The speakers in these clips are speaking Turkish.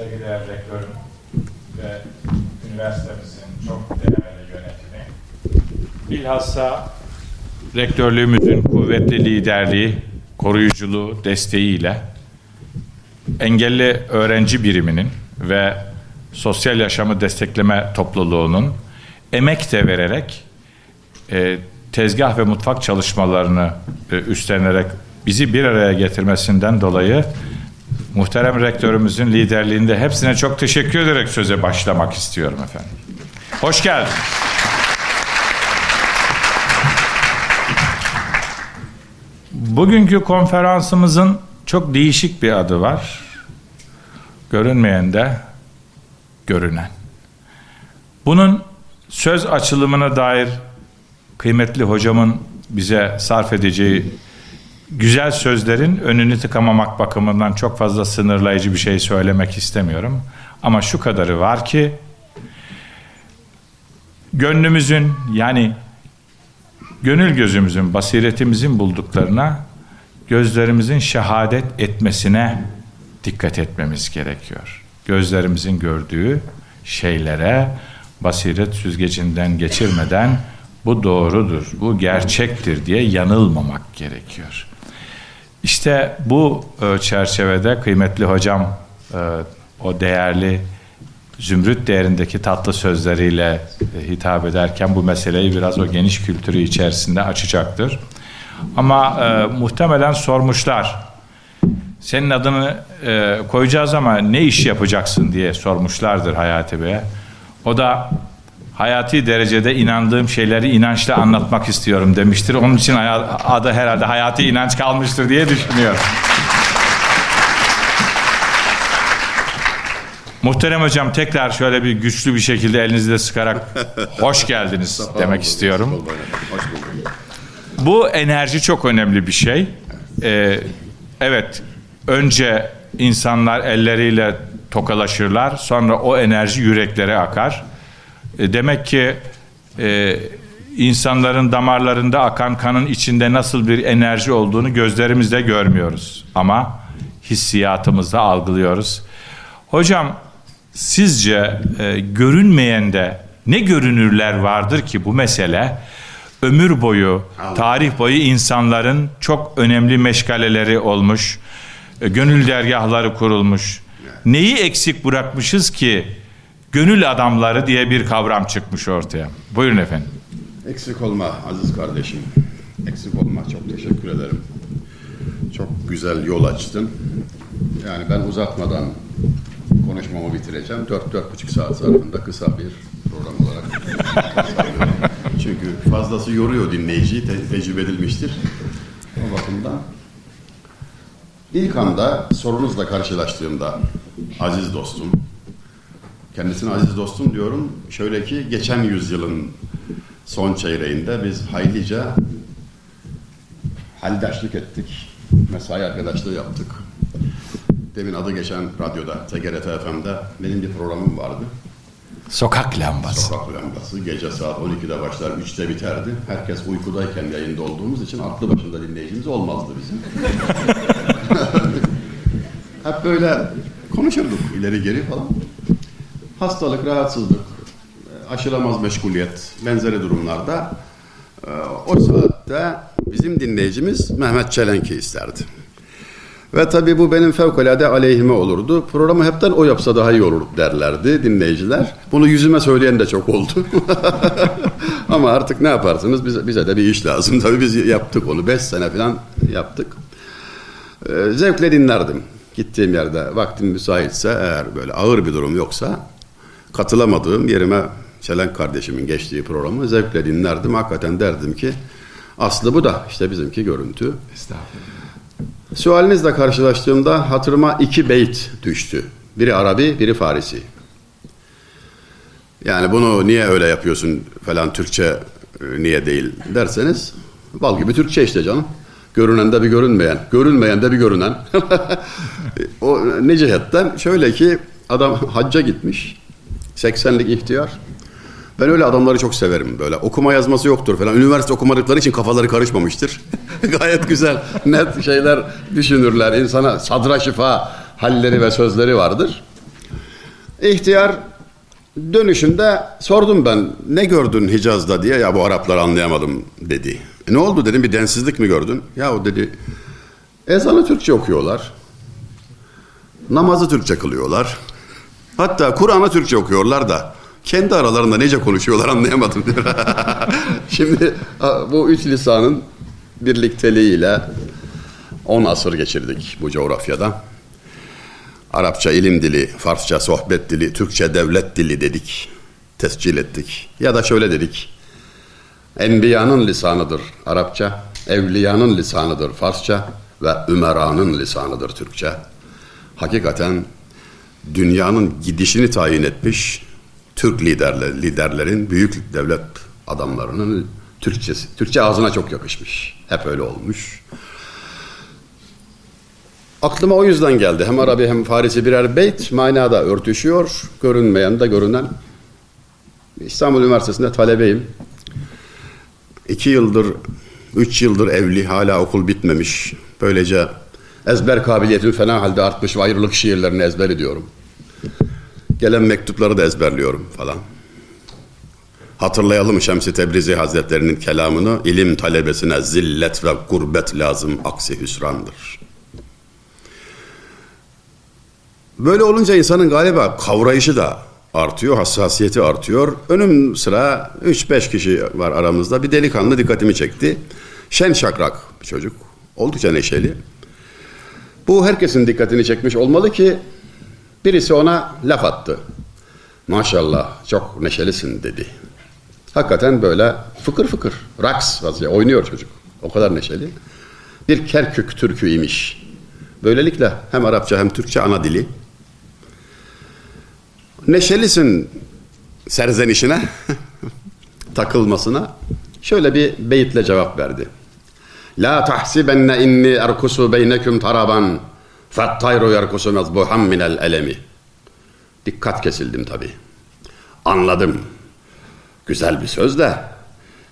saygıdeğer rektörüm ve üniversitemizin çok değerli yönetimi, bilhassa rektörlüğümüzün kuvvetli liderliği, koruyuculuğu, desteğiyle engelli öğrenci biriminin ve sosyal yaşamı destekleme topluluğunun emek de vererek e, tezgah ve mutfak çalışmalarını e, üstlenerek bizi bir araya getirmesinden dolayı muhterem rektörümüzün liderliğinde hepsine çok teşekkür ederek söze başlamak istiyorum efendim. Hoş geldin. Bugünkü konferansımızın çok değişik bir adı var. Görünmeyen de görünen. Bunun söz açılımına dair kıymetli hocamın bize sarf edeceği güzel sözlerin önünü tıkamamak bakımından çok fazla sınırlayıcı bir şey söylemek istemiyorum. Ama şu kadarı var ki gönlümüzün yani gönül gözümüzün, basiretimizin bulduklarına gözlerimizin şehadet etmesine dikkat etmemiz gerekiyor. Gözlerimizin gördüğü şeylere basiret süzgecinden geçirmeden bu doğrudur, bu gerçektir diye yanılmamak gerekiyor. İşte bu e, çerçevede kıymetli hocam e, o değerli zümrüt değerindeki tatlı sözleriyle e, hitap ederken bu meseleyi biraz o geniş kültürü içerisinde açacaktır. Ama e, muhtemelen sormuşlar. Senin adını e, koyacağız ama ne iş yapacaksın diye sormuşlardır Hayati Bey'e. O da hayati derecede inandığım şeyleri inançla anlatmak istiyorum demiştir. Onun için adı herhalde hayati inanç kalmıştır diye düşünüyorum. Muhterem hocam tekrar şöyle bir güçlü bir şekilde elinizde sıkarak hoş geldiniz demek istiyorum. Bu enerji çok önemli bir şey. Ee, evet önce insanlar elleriyle tokalaşırlar sonra o enerji yüreklere akar. E, demek ki e, insanların damarlarında akan kanın içinde nasıl bir enerji olduğunu gözlerimizle görmüyoruz. Ama hissiyatımızda algılıyoruz. Hocam sizce e, görünmeyende ne görünürler vardır ki bu mesele ömür boyu, tarih boyu insanların çok önemli meşgaleleri olmuş, e, gönül dergahları kurulmuş. Neyi eksik bırakmışız ki gönül adamları diye bir kavram çıkmış ortaya. Buyurun efendim. Eksik olma aziz kardeşim. Eksik olma. Çok teşekkür ederim. Çok güzel yol açtın. Yani ben uzatmadan konuşmamı bitireceğim. Dört, dört buçuk saat zarfında kısa bir program olarak. Çünkü fazlası yoruyor dinleyiciyi, te tecrübe edilmiştir. O bakımdan. İlk anda sorunuzla karşılaştığımda aziz dostum, kendisine aziz dostum diyorum. Şöyle ki geçen yüzyılın son çeyreğinde biz haylice haldaşlık ettik. Mesai arkadaşlığı yaptık. Demin adı geçen radyoda, TGRT FM'de benim bir programım vardı. Sokak lambası. Sokak lambası. Gece saat 12'de başlar, 3'te biterdi. Herkes uykudayken yayında olduğumuz için aklı başında dinleyicimiz olmazdı bizim. Hep böyle konuşurduk ileri geri falan. Hastalık, rahatsızlık, aşılamaz meşguliyet, benzeri durumlarda e, o saatte bizim dinleyicimiz Mehmet Çelenki isterdi. Ve tabii bu benim fevkalade aleyhime olurdu. Programı hepten o yapsa daha iyi olur derlerdi dinleyiciler. Bunu yüzüme söyleyen de çok oldu. Ama artık ne yaparsınız bize, bize de bir iş lazım. Tabii biz yaptık onu. Beş sene falan yaptık. Ee, zevkle dinlerdim. Gittiğim yerde vaktim müsaitse eğer böyle ağır bir durum yoksa katılamadığım yerime Çelenk kardeşimin geçtiği programı zevkle dinlerdim. Hakikaten derdim ki aslı bu da işte bizimki görüntü. Estağfurullah. Sualinizle karşılaştığımda hatırıma iki beyt düştü. Biri Arabi, biri Farisi. Yani bunu niye öyle yapıyorsun falan Türkçe e, niye değil derseniz bal gibi Türkçe işte canım. Görünen de bir görünmeyen, görünmeyen de bir görünen. o ne cihetten? Şöyle ki adam hacca gitmiş. 80'lik ihtiyar. Ben öyle adamları çok severim böyle. Okuma yazması yoktur falan. Üniversite okumadıkları için kafaları karışmamıştır. Gayet güzel, net şeyler düşünürler. İnsana sadra şifa halleri ve sözleri vardır. İhtiyar dönüşünde sordum ben ne gördün Hicaz'da diye ya bu Araplar anlayamadım dedi. E, ne oldu dedim bir densizlik mi gördün? Ya o dedi ezanı Türkçe okuyorlar. Namazı Türkçe kılıyorlar. Hatta Kur'an'ı Türkçe okuyorlar da kendi aralarında nece konuşuyorlar anlayamadım diyor. Şimdi bu üç lisanın birlikteliğiyle 10 asır geçirdik bu coğrafyada. Arapça ilim dili, Farsça sohbet dili, Türkçe devlet dili dedik. Tescil ettik. Ya da şöyle dedik. Enbiyanın lisanıdır Arapça, evliyanın lisanıdır Farsça ve ümeranın lisanıdır Türkçe. Hakikaten dünyanın gidişini tayin etmiş Türk liderler, liderlerin, büyük devlet adamlarının Türkçesi, Türkçe ağzına çok yakışmış. Hep öyle olmuş. Aklıma o yüzden geldi. Hem Arabi hem Farisi birer beyt manada örtüşüyor. Görünmeyen de görünen. İstanbul Üniversitesi'nde talebeyim. İki yıldır, üç yıldır evli. Hala okul bitmemiş. Böylece ezber kabiliyetim fena halde artmış ve ayrılık şiirlerini ezber ediyorum. Gelen mektupları da ezberliyorum falan. Hatırlayalım Şems-i Tebrizi Hazretlerinin kelamını. ilim talebesine zillet ve gurbet lazım, aksi hüsrandır. Böyle olunca insanın galiba kavrayışı da artıyor, hassasiyeti artıyor. Önüm sıra 3-5 kişi var aramızda. Bir delikanlı dikkatimi çekti. Şen şakrak bir çocuk. Oldukça neşeli. Bu herkesin dikkatini çekmiş olmalı ki birisi ona laf attı. Maşallah çok neşelisin dedi. Hakikaten böyle fıkır fıkır, raks vaziyette oynuyor çocuk. O kadar neşeli. Bir Kerkük türkü imiş. Böylelikle hem Arapça hem Türkçe ana dili neşelisin serzenişine, takılmasına şöyle bir beyitle cevap verdi. La tahsibenne inni erkusu beyneküm taraban fettayru yerkusu mezbuhan minel elemi. Dikkat kesildim tabi. Anladım. Güzel bir söz de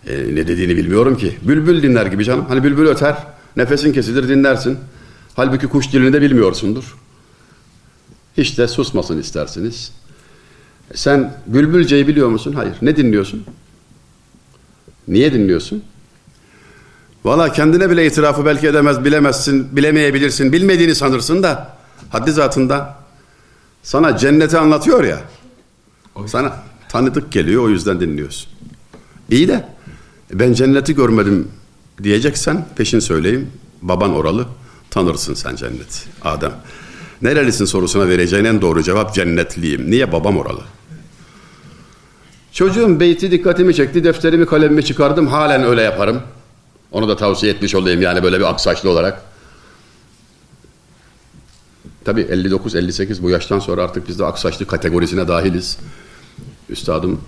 e, ne dediğini bilmiyorum ki. Bülbül dinler gibi canım. Hani bülbül öter, nefesin kesilir dinlersin. Halbuki kuş dilini de bilmiyorsundur. Hiç de susmasın istersiniz. Sen Bülbülce'yi biliyor musun? Hayır. Ne dinliyorsun? Niye dinliyorsun? Valla kendine bile itirafı belki edemez, bilemezsin, bilemeyebilirsin, bilmediğini sanırsın da haddi zatında sana cenneti anlatıyor ya. Sana tanıdık geliyor o yüzden dinliyorsun. İyi de ben cenneti görmedim diyeceksen peşin söyleyeyim. Baban oralı tanırsın sen cenneti. Adem. Nerelisin sorusuna vereceğin en doğru cevap cennetliyim. Niye babam oralı? Çocuğum beyti dikkatimi çekti. Defterimi kalemimi çıkardım. Halen öyle yaparım. Onu da tavsiye etmiş olayım yani böyle bir aksaçlı olarak. Tabi 59-58 bu yaştan sonra artık biz de aksaçlı kategorisine dahiliz. Üstadım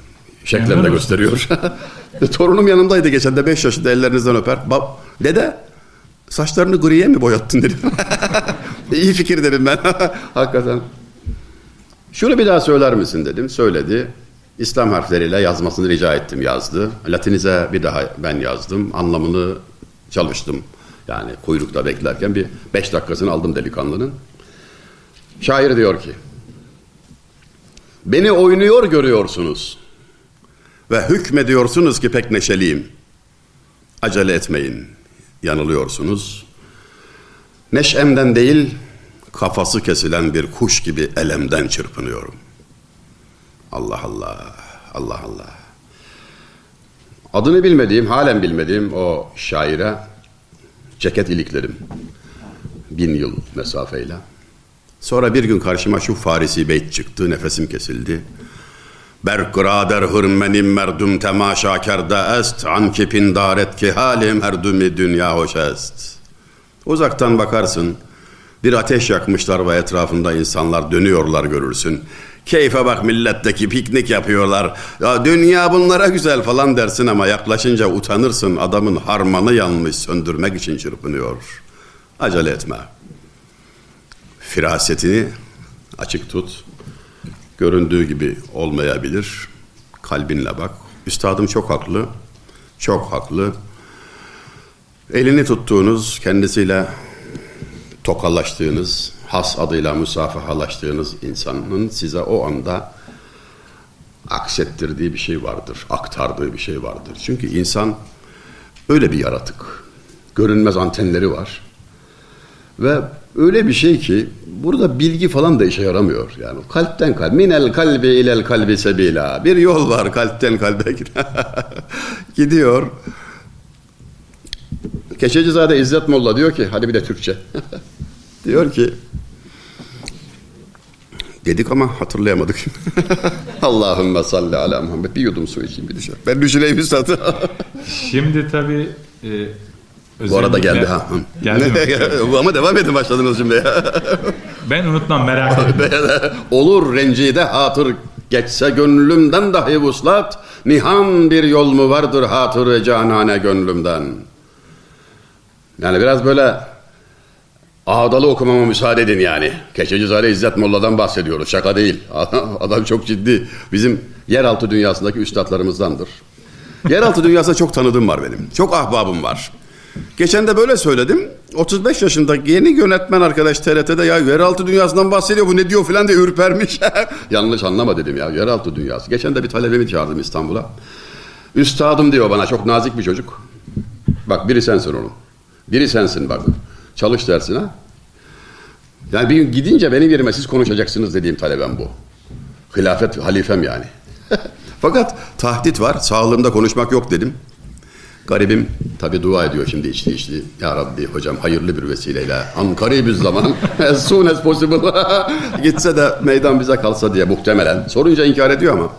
şeklinde gösteriyor. Torunum yanımdaydı geçen de 5 yaşında ellerinizden öper. Bab, dede saçlarını griye mi boyattın dedim. İyi fikir dedim ben. Hakikaten. Şunu bir daha söyler misin dedim. Söyledi. İslam harfleriyle yazmasını rica ettim yazdı. Latinize bir daha ben yazdım. Anlamını çalıştım. Yani kuyrukta beklerken bir beş dakikasını aldım delikanlının. Şair diyor ki Beni oynuyor görüyorsunuz ve hükmediyorsunuz ki pek neşeliyim. Acele etmeyin, yanılıyorsunuz. Neşemden değil, kafası kesilen bir kuş gibi elemden çırpınıyorum.'' Allah Allah, Allah Allah. Adını bilmediğim, halen bilmediğim o şaire ceket iliklerim. Bin yıl mesafeyle. Sonra bir gün karşıma şu Farisi beyt çıktı, nefesim kesildi. Berkrader hırmenim merdum temaşa kerde est, anki pindaret ki halim herdumi dünya hoş est. Uzaktan bakarsın, bir ateş yakmışlar ve etrafında insanlar dönüyorlar görürsün. Keyfe bak milletteki piknik yapıyorlar. Ya dünya bunlara güzel falan dersin ama yaklaşınca utanırsın. Adamın harmanı yanmış söndürmek için çırpınıyor. Acele etme. Firasetini açık tut. Göründüğü gibi olmayabilir. Kalbinle bak. Üstadım çok haklı. Çok haklı. Elini tuttuğunuz kendisiyle tokalaştığınız, has adıyla musafahalaştığınız insanın size o anda aksettirdiği bir şey vardır, aktardığı bir şey vardır. Çünkü insan öyle bir yaratık. Görünmez antenleri var. Ve öyle bir şey ki burada bilgi falan da işe yaramıyor. Yani kalpten kalp, minel kalbi ilel kalbi sebila. Bir yol var kalpten kalbe gidiyor. Keçecizade İzzet Molla diyor ki, hadi bir de Türkçe. diyor ki, dedik ama hatırlayamadık. Allahümme salli ala Muhammed. Bir yudum su içeyim bir düşer. Ben düşüreyim üstad. Şimdi tabii e, Bu arada geldi ha. Geldi mi? ama devam edin başladınız şimdi ya. Ben unutmam merak etme. Olur rencide hatır geçse gönlümden dahi vuslat. Nihan bir yol mu vardır hatır canane gönlümden. Yani biraz böyle ağdalı okumama müsaade edin yani. Keçecizade İzzet Molla'dan bahsediyoruz. Şaka değil. Adam çok ciddi. Bizim yeraltı dünyasındaki üstadlarımızdandır. Yeraltı dünyasında çok tanıdığım var benim. Çok ahbabım var. Geçen de böyle söyledim. 35 yaşındaki yeni yönetmen arkadaş TRT'de ya yeraltı dünyasından bahsediyor bu ne diyor filan diye ürpermiş. Yanlış anlama dedim ya yeraltı dünyası. Geçen de bir talebemi çağırdım İstanbul'a. Üstadım diyor bana çok nazik bir çocuk. Bak biri sensin oğlum. Biri sensin bak. Çalış dersine. Yani bir gün gidince benim yerime siz konuşacaksınız dediğim talebem bu. Hilafet halifem yani. Fakat tahdit var. Sağlığımda konuşmak yok dedim. Garibim tabi dua ediyor şimdi içli içli. Ya Rabbi hocam hayırlı bir vesileyle. Ankara bir zaman. as soon as possible. Gitse de meydan bize kalsa diye muhtemelen. Sorunca inkar ediyor ama.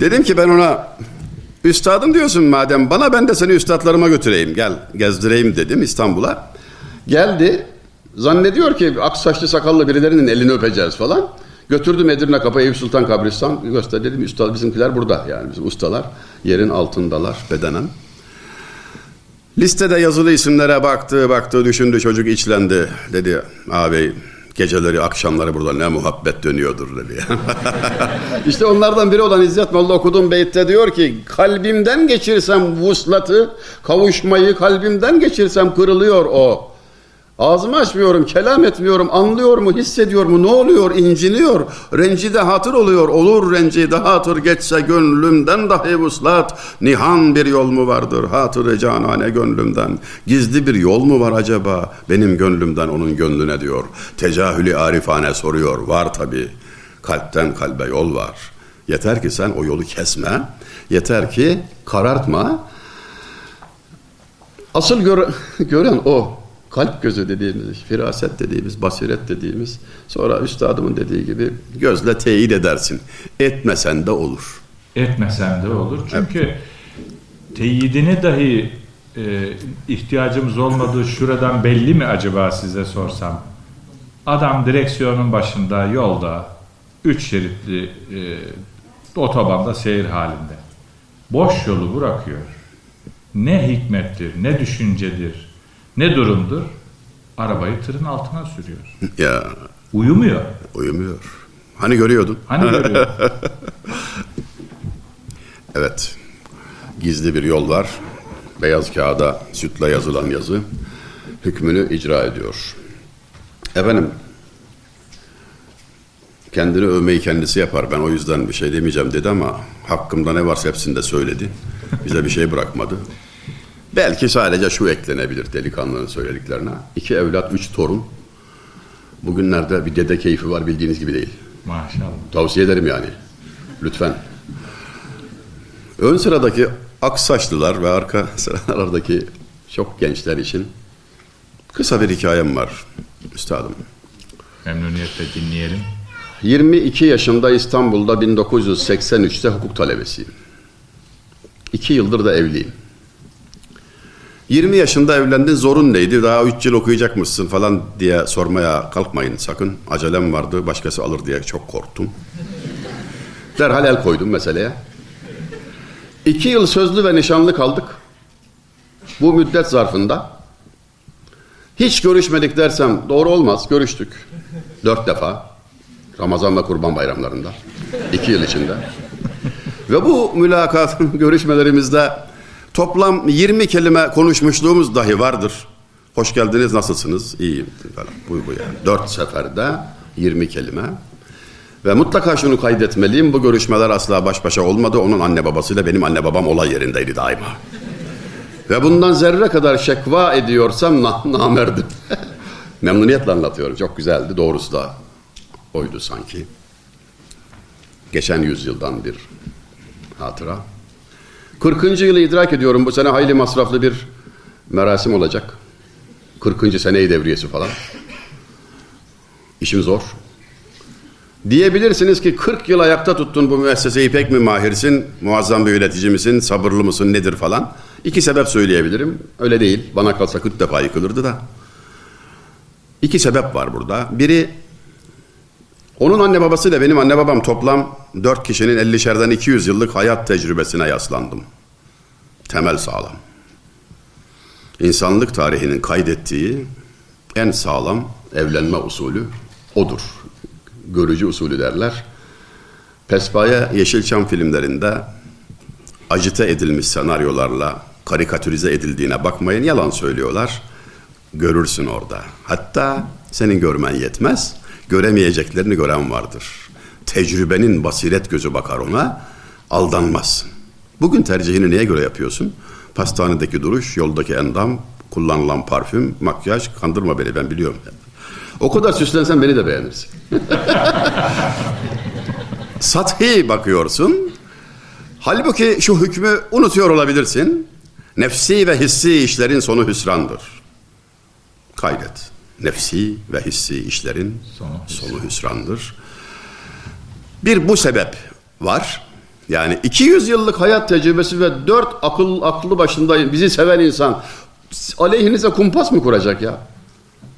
Dedim ki ben ona üstadım diyorsun madem bana ben de seni üstadlarıma götüreyim. Gel gezdireyim dedim İstanbul'a. Geldi. Zannediyor ki aksaçlı sakallı birilerinin elini öpeceğiz falan. Götürdüm Edirne Kapı Eyüp Sultan Kabristan. Göster dedim üstad bizimkiler burada yani bizim ustalar. Yerin altındalar bedenen. Listede yazılı isimlere baktı, baktı, düşündü, çocuk içlendi. Dedi, abi geceleri, akşamları burada ne muhabbet dönüyordur dedi. işte onlardan biri olan İzzet Molla okuduğum beytte diyor ki, kalbimden geçirsem vuslatı, kavuşmayı kalbimden geçirsem kırılıyor o. Ağzımı açmıyorum, kelam etmiyorum, anlıyor mu, hissediyor mu, ne oluyor, inciniyor, rencide hatır oluyor, olur rencide hatır geçse gönlümden dahi vuslat, nihan bir yol mu vardır, hatırı canane gönlümden, gizli bir yol mu var acaba, benim gönlümden onun gönlüne diyor, tecahülü arifane soruyor, var tabi, kalpten kalbe yol var, yeter ki sen o yolu kesme, yeter ki karartma, asıl göre, gören o, kalp gözü dediğimiz, firaset dediğimiz, basiret dediğimiz, sonra üstadımın dediği gibi gözle teyit edersin. Etmesen de olur. Etmesen de olur. Çünkü evet. teyidini dahi e, ihtiyacımız olmadığı şuradan belli mi acaba size sorsam? Adam direksiyonun başında yolda üç şeritli e, otobanda seyir halinde. Boş yolu bırakıyor. Ne hikmettir, ne düşüncedir, ne durumdur? Arabayı tırın altına sürüyor. Ya. Uyumuyor. Uyumuyor. Hani görüyordun? Hani görüyordun? evet. Gizli bir yol var. Beyaz kağıda sütle yazılan yazı hükmünü icra ediyor. Efendim kendini övmeyi kendisi yapar. Ben o yüzden bir şey demeyeceğim dedi ama hakkımda ne varsa hepsini de söyledi. Bize bir şey bırakmadı. Belki sadece şu eklenebilir delikanlının söylediklerine. İki evlat, üç torun. Bugünlerde bir dede keyfi var bildiğiniz gibi değil. Maşallah. Tavsiye ederim yani. Lütfen. Ön sıradaki aksaçlılar ve arka sıralardaki çok gençler için kısa bir hikayem var üstadım. Memnuniyetle dinleyelim. 22 yaşında İstanbul'da 1983'te hukuk talebesiyim. İki yıldır da evliyim. 20 yaşında evlendin zorun neydi? Daha 3 yıl okuyacak mısın falan diye sormaya kalkmayın sakın. Acelem vardı başkası alır diye çok korktum. Derhal el koydum meseleye. İki yıl sözlü ve nişanlı kaldık. Bu müddet zarfında. Hiç görüşmedik dersem doğru olmaz. Görüştük. Dört defa. Ramazan ve Kurban bayramlarında. iki yıl içinde. Ve bu mülakat görüşmelerimizde Toplam 20 kelime konuşmuşluğumuz dahi vardır. Hoş geldiniz, nasılsınız? İyiyim. Bu, bu yani. Dört seferde 20 kelime. Ve mutlaka şunu kaydetmeliyim. Bu görüşmeler asla baş başa olmadı. Onun anne babasıyla benim anne babam olay yerindeydi daima. Ve bundan zerre kadar şekva ediyorsam na namerdim. Memnuniyetle anlatıyorum. Çok güzeldi. Doğrusu da oydu sanki. Geçen yüzyıldan bir hatıra. 40. yılı idrak ediyorum. Bu sene hayli masraflı bir merasim olacak. 40. seneyi devriyesi falan. İşim zor. Diyebilirsiniz ki 40 yıl ayakta tuttun bu müesseseyi pek mi mahirsin? Muazzam bir yönetici misin? Sabırlı mısın? Nedir falan? İki sebep söyleyebilirim. Öyle değil. Bana kalsa 40 defa yıkılırdı da. İki sebep var burada. Biri onun anne babasıyla benim anne babam toplam dört kişinin 50'şerden 200 yıllık hayat tecrübesine yaslandım. Temel sağlam. İnsanlık tarihinin kaydettiği en sağlam evlenme usulü odur. Görücü usulü derler. Pespaya Yeşilçam filmlerinde acite edilmiş senaryolarla karikatürize edildiğine bakmayın yalan söylüyorlar. Görürsün orada. Hatta senin görmen yetmez göremeyeceklerini gören vardır. Tecrübenin basiret gözü bakar ona, aldanmazsın. Bugün tercihini neye göre yapıyorsun? Pastanedeki duruş, yoldaki endam, kullanılan parfüm, makyaj, kandırma beni ben biliyorum. O kadar süslensen beni de beğenirsin. Sathi bakıyorsun. Halbuki şu hükmü unutuyor olabilirsin. Nefsi ve hissi işlerin sonu hüsrandır. Kaydet nefsi ve hissi işlerin sonu, sonu hüsrandır. Bir bu sebep var. Yani 200 yıllık hayat tecrübesi ve 4 akıl aklı başında bizi seven insan aleyhinize kumpas mı kuracak ya?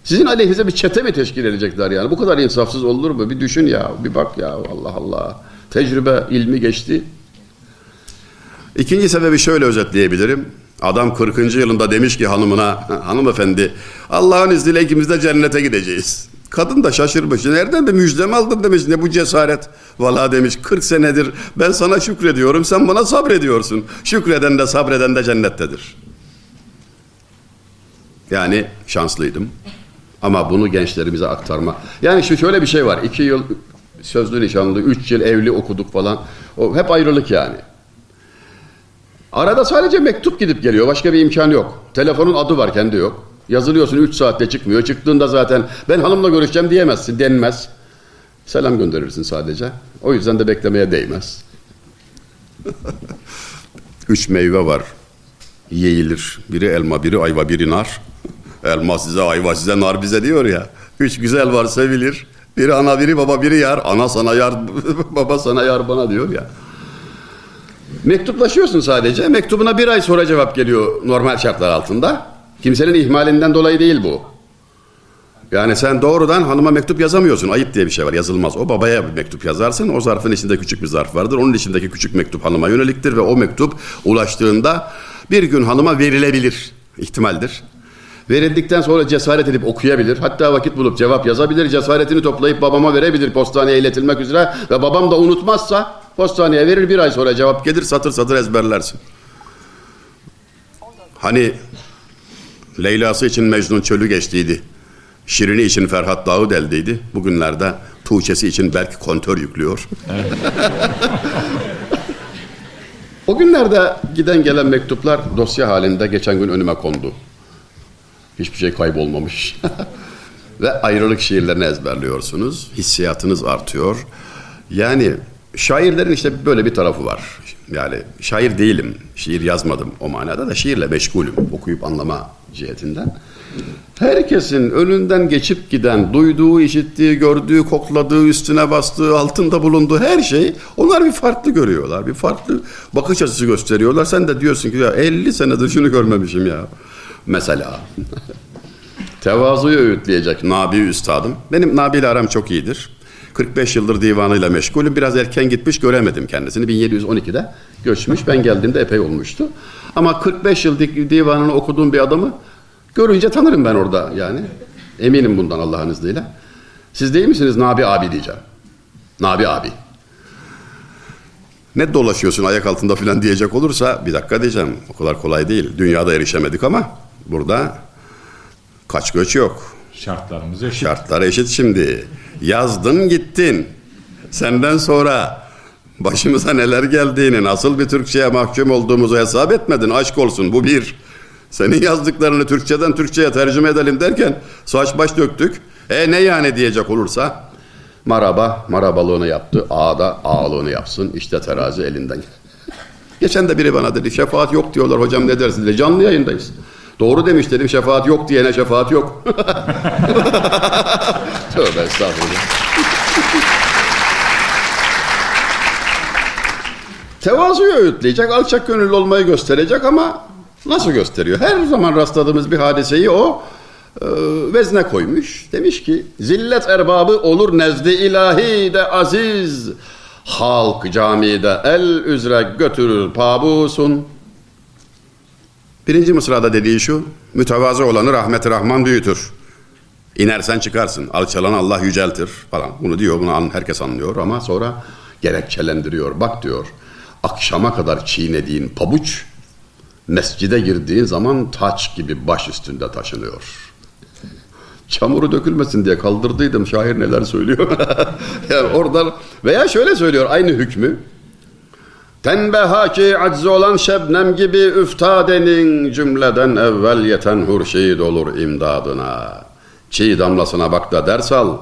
Sizin aleyhinize bir çete mi teşkil edecekler yani? Bu kadar insafsız olur mu? Bir düşün ya, bir bak ya Allah Allah. Tecrübe ilmi geçti. İkinci sebebi şöyle özetleyebilirim. Adam 40. yılında demiş ki hanımına, hanımefendi Allah'ın izniyle ikimiz de cennete gideceğiz. Kadın da şaşırmış. Nereden bir müjdem aldın demiş. Ne bu cesaret? Valla demiş 40 senedir ben sana şükrediyorum. Sen bana sabrediyorsun. Şükreden de sabreden de cennettedir. Yani şanslıydım. Ama bunu gençlerimize aktarma. Yani şu şöyle bir şey var. iki yıl sözlü nişanlı, üç yıl evli okuduk falan. O hep ayrılık yani. Arada sadece mektup gidip geliyor. Başka bir imkan yok. Telefonun adı var kendi yok. Yazılıyorsun 3 saatte çıkmıyor. Çıktığında zaten ben hanımla görüşeceğim diyemezsin. Denmez. Selam gönderirsin sadece. O yüzden de beklemeye değmez. Üç meyve var. Yeğilir. Biri elma, biri ayva, biri nar. Elma size, ayva size, nar bize diyor ya. Üç güzel var sevilir. Biri ana, biri baba, biri yar. Ana sana yar, baba sana yar bana diyor ya. Mektuplaşıyorsun sadece. Mektubuna bir ay sonra cevap geliyor normal şartlar altında. Kimsenin ihmalinden dolayı değil bu. Yani sen doğrudan hanıma mektup yazamıyorsun. Ayıp diye bir şey var yazılmaz. O babaya bir mektup yazarsın. O zarfın içinde küçük bir zarf vardır. Onun içindeki küçük mektup hanıma yöneliktir ve o mektup ulaştığında bir gün hanıma verilebilir. ihtimaldir. Verildikten sonra cesaret edip okuyabilir. Hatta vakit bulup cevap yazabilir. Cesaretini toplayıp babama verebilir postaneye iletilmek üzere. Ve babam da unutmazsa postaneye verir bir ay sonra cevap gelir satır satır ezberlersin. Hani Leyla'sı için Mecnun çölü geçtiydi. Şirini için Ferhat Dağı deldiydi. Bugünlerde Tuğçesi için Berk kontör yüklüyor. Evet. o günlerde giden gelen mektuplar dosya halinde geçen gün önüme kondu. Hiçbir şey kaybolmamış. Ve ayrılık şiirlerini ezberliyorsunuz. Hissiyatınız artıyor. Yani şairlerin işte böyle bir tarafı var. Yani şair değilim. Şiir yazmadım o manada da şiirle meşgulüm. Okuyup anlama cihetinden. Herkesin önünden geçip giden, duyduğu, işittiği, gördüğü, kokladığı, üstüne bastığı, altında bulunduğu her şey onlar bir farklı görüyorlar. Bir farklı bakış açısı gösteriyorlar. Sen de diyorsun ki ya 50 senedir şunu görmemişim ya. Mesela. Tevazuyu öğütleyecek Nabi Üstadım. Benim Nabi ile aram çok iyidir. 45 yıldır divanıyla meşgulüm. Biraz erken gitmiş göremedim kendisini. 1712'de göçmüş. Ben geldiğimde epey olmuştu. Ama 45 yıl divanını okuduğum bir adamı görünce tanırım ben orada yani. Eminim bundan Allah'ın izniyle. Siz değil misiniz Nabi abi diyeceğim. Nabi abi. Ne dolaşıyorsun ayak altında filan diyecek olursa bir dakika diyeceğim. O kadar kolay değil. Dünyada erişemedik ama burada Kaç göç yok. Şartlarımız eşit. Şartlar eşit şimdi. Yazdın gittin. Senden sonra başımıza neler geldiğini, nasıl bir Türkçe'ye mahkum olduğumuzu hesap etmedin. Aşk olsun bu bir. Senin yazdıklarını Türkçeden Türkçe'ye tercüme edelim derken saç baş döktük. E ne yani diyecek olursa maraba marabalığını yaptı. Ağa da ağalığını yapsın. İşte terazi elinden. Geçen de biri bana dedi şefaat yok diyorlar hocam ne dersin dedi. Canlı yayındayız. Doğru demiş dedim şefaat yok diyene şefaat yok. Tövbe estağfurullah. Tevazuyu öğütleyecek, alçak gönüllü olmayı gösterecek ama nasıl gösteriyor? Her zaman rastladığımız bir hadiseyi o e, vezne koymuş. Demiş ki zillet erbabı olur nezdi ilahi de aziz. Halk camide el üzre götürür pabusun. Birinci mısrada dediği şu, mütevazı olanı rahmet rahman büyütür. İnersen çıkarsın, alçalan Allah yüceltir falan. Bunu diyor, bunu herkes anlıyor ama sonra gerekçelendiriyor. Bak diyor, akşama kadar çiğnediğin pabuç, mescide girdiğin zaman taç gibi baş üstünde taşınıyor. Çamuru dökülmesin diye kaldırdıydım şair neler söylüyor. yani oradan veya şöyle söylüyor aynı hükmü. Tenbeha ki acz olan şebnem gibi üftadenin cümleden evvel yeten hurşid olur imdadına. Çiğ damlasına bak da ders al.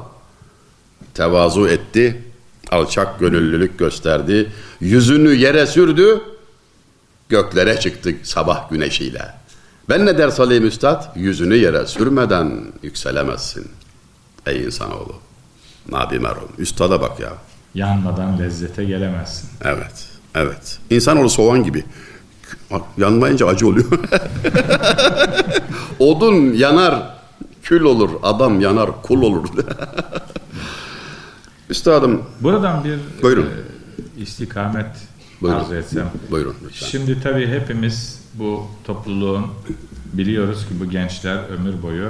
Tevazu etti, alçak gönüllülük gösterdi, yüzünü yere sürdü, göklere çıktı sabah güneşiyle. Ben ne ders alayım üstad? Yüzünü yere sürmeden yükselemezsin. Ey insanoğlu. Nabi Merhum. Üstada bak ya. Yanmadan lezzete gelemezsin. Evet. Evet. İnsanoğlu soğan gibi. Yanmayınca acı oluyor. Odun yanar, kül olur. Adam yanar, kul olur. Üstadım. Buradan bir Buyurun. E, istikamet Buyurun. arzu etsem. Buyurun lütfen. Şimdi tabii hepimiz bu topluluğun biliyoruz ki bu gençler ömür boyu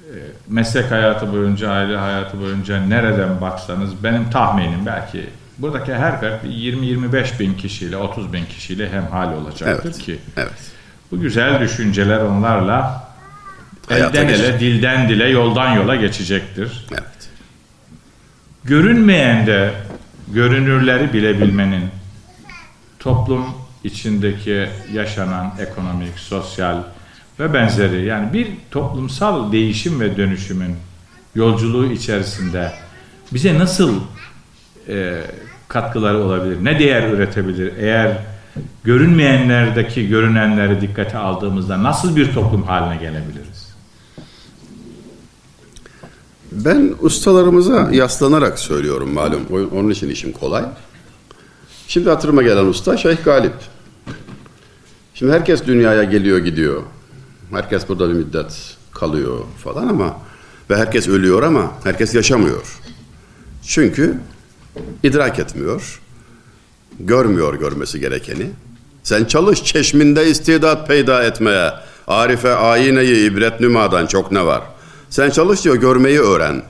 e, meslek hayatı boyunca, aile hayatı boyunca nereden baksanız benim tahminim belki buradaki her fert 20-25 bin kişiyle 30 bin kişiyle hemhal olacaktır Evet. ki Evet. bu güzel düşünceler onlarla Hayata elden ele, geçecek. dilden dile, yoldan yola geçecektir. Evet. Görünmeyen de görünürleri bilebilmenin toplum içindeki yaşanan ekonomik, sosyal ve benzeri yani bir toplumsal değişim ve dönüşümün yolculuğu içerisinde bize nasıl e, katkıları olabilir? Ne değer üretebilir? Eğer görünmeyenlerdeki görünenleri dikkate aldığımızda nasıl bir toplum haline gelebiliriz? Ben ustalarımıza yaslanarak söylüyorum malum. Onun için işim kolay. Şimdi hatırıma gelen usta Şeyh Galip. Şimdi herkes dünyaya geliyor gidiyor. Herkes burada bir müddet kalıyor falan ama ve herkes ölüyor ama herkes yaşamıyor. Çünkü idrak etmiyor. Görmüyor görmesi gerekeni. Sen çalış çeşminde istidat peyda etmeye. Arife ayineyi ibret nümadan çok ne var. Sen çalış diyor görmeyi öğren.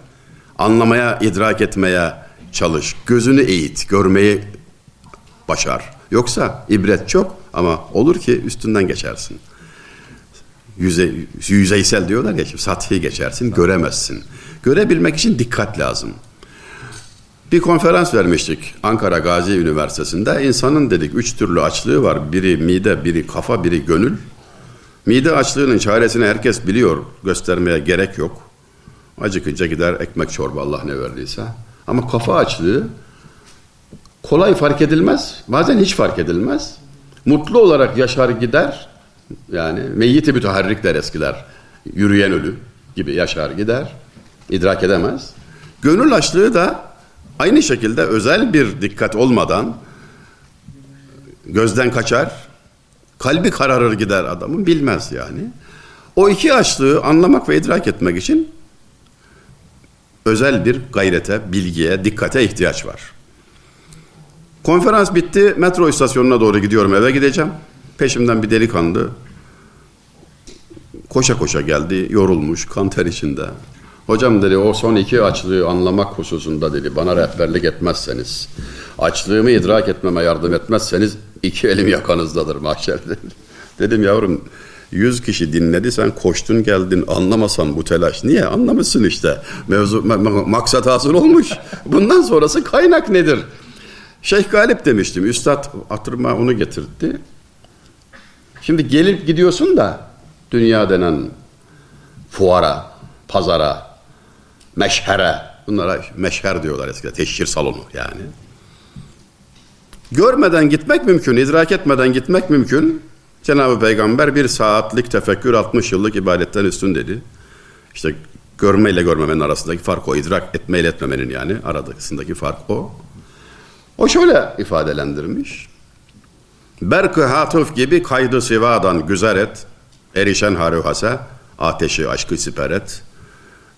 Anlamaya, idrak etmeye çalış. Gözünü eğit, görmeyi başar. Yoksa ibret çok ama olur ki üstünden geçersin. Yüzey, yüzeysel diyorlar ya, şimdi geçersin, göremezsin. Görebilmek için dikkat lazım. Bir konferans vermiştik Ankara Gazi Üniversitesi'nde. İnsanın dedik üç türlü açlığı var. Biri mide, biri kafa, biri gönül. Mide açlığının çaresini herkes biliyor. Göstermeye gerek yok. Acıkınca gider ekmek çorba Allah ne verdiyse. Ama kafa açlığı kolay fark edilmez. Bazen hiç fark edilmez. Mutlu olarak yaşar gider. Yani meyyiti müteharrik der eskiler. Yürüyen ölü gibi yaşar gider. İdrak edemez. Gönül açlığı da aynı şekilde özel bir dikkat olmadan gözden kaçar. Kalbi kararır gider adamın bilmez yani. O iki açlığı anlamak ve idrak etmek için özel bir gayrete, bilgiye, dikkate ihtiyaç var. Konferans bitti. Metro istasyonuna doğru gidiyorum. Eve gideceğim. Peşimden bir delikanlı koşa koşa geldi. Yorulmuş, kan ter içinde. Hocam dedi o son iki açlığı anlamak hususunda dedi bana rehberlik etmezseniz, açlığımı idrak etmeme yardım etmezseniz iki elim yakanızdadır mahşerde. Dedim yavrum Yüz kişi dinledi sen koştun geldin anlamasan bu telaş. Niye? Anlamışsın işte. Mevzu, ma- maksat hasıl olmuş. Bundan sonrası kaynak nedir? Şeyh Galip demiştim. Üstad hatırıma onu getirdi. Şimdi gelip gidiyorsun da dünya denen fuara, pazara, meşhere. Bunlara meşher diyorlar eskiden. Teşhir salonu yani. Görmeden gitmek mümkün, idrak etmeden gitmek mümkün. Cenab-ı Peygamber bir saatlik tefekkür 60 yıllık ibadetten üstün dedi. İşte görmeyle görmemenin arasındaki fark o. idrak etmeyle etmemenin yani arasındaki fark o. O şöyle ifadelendirmiş. Berk-ı hatıf gibi kaydı sivadan güzel et, erişen haruhase, ateşi aşkı siper et.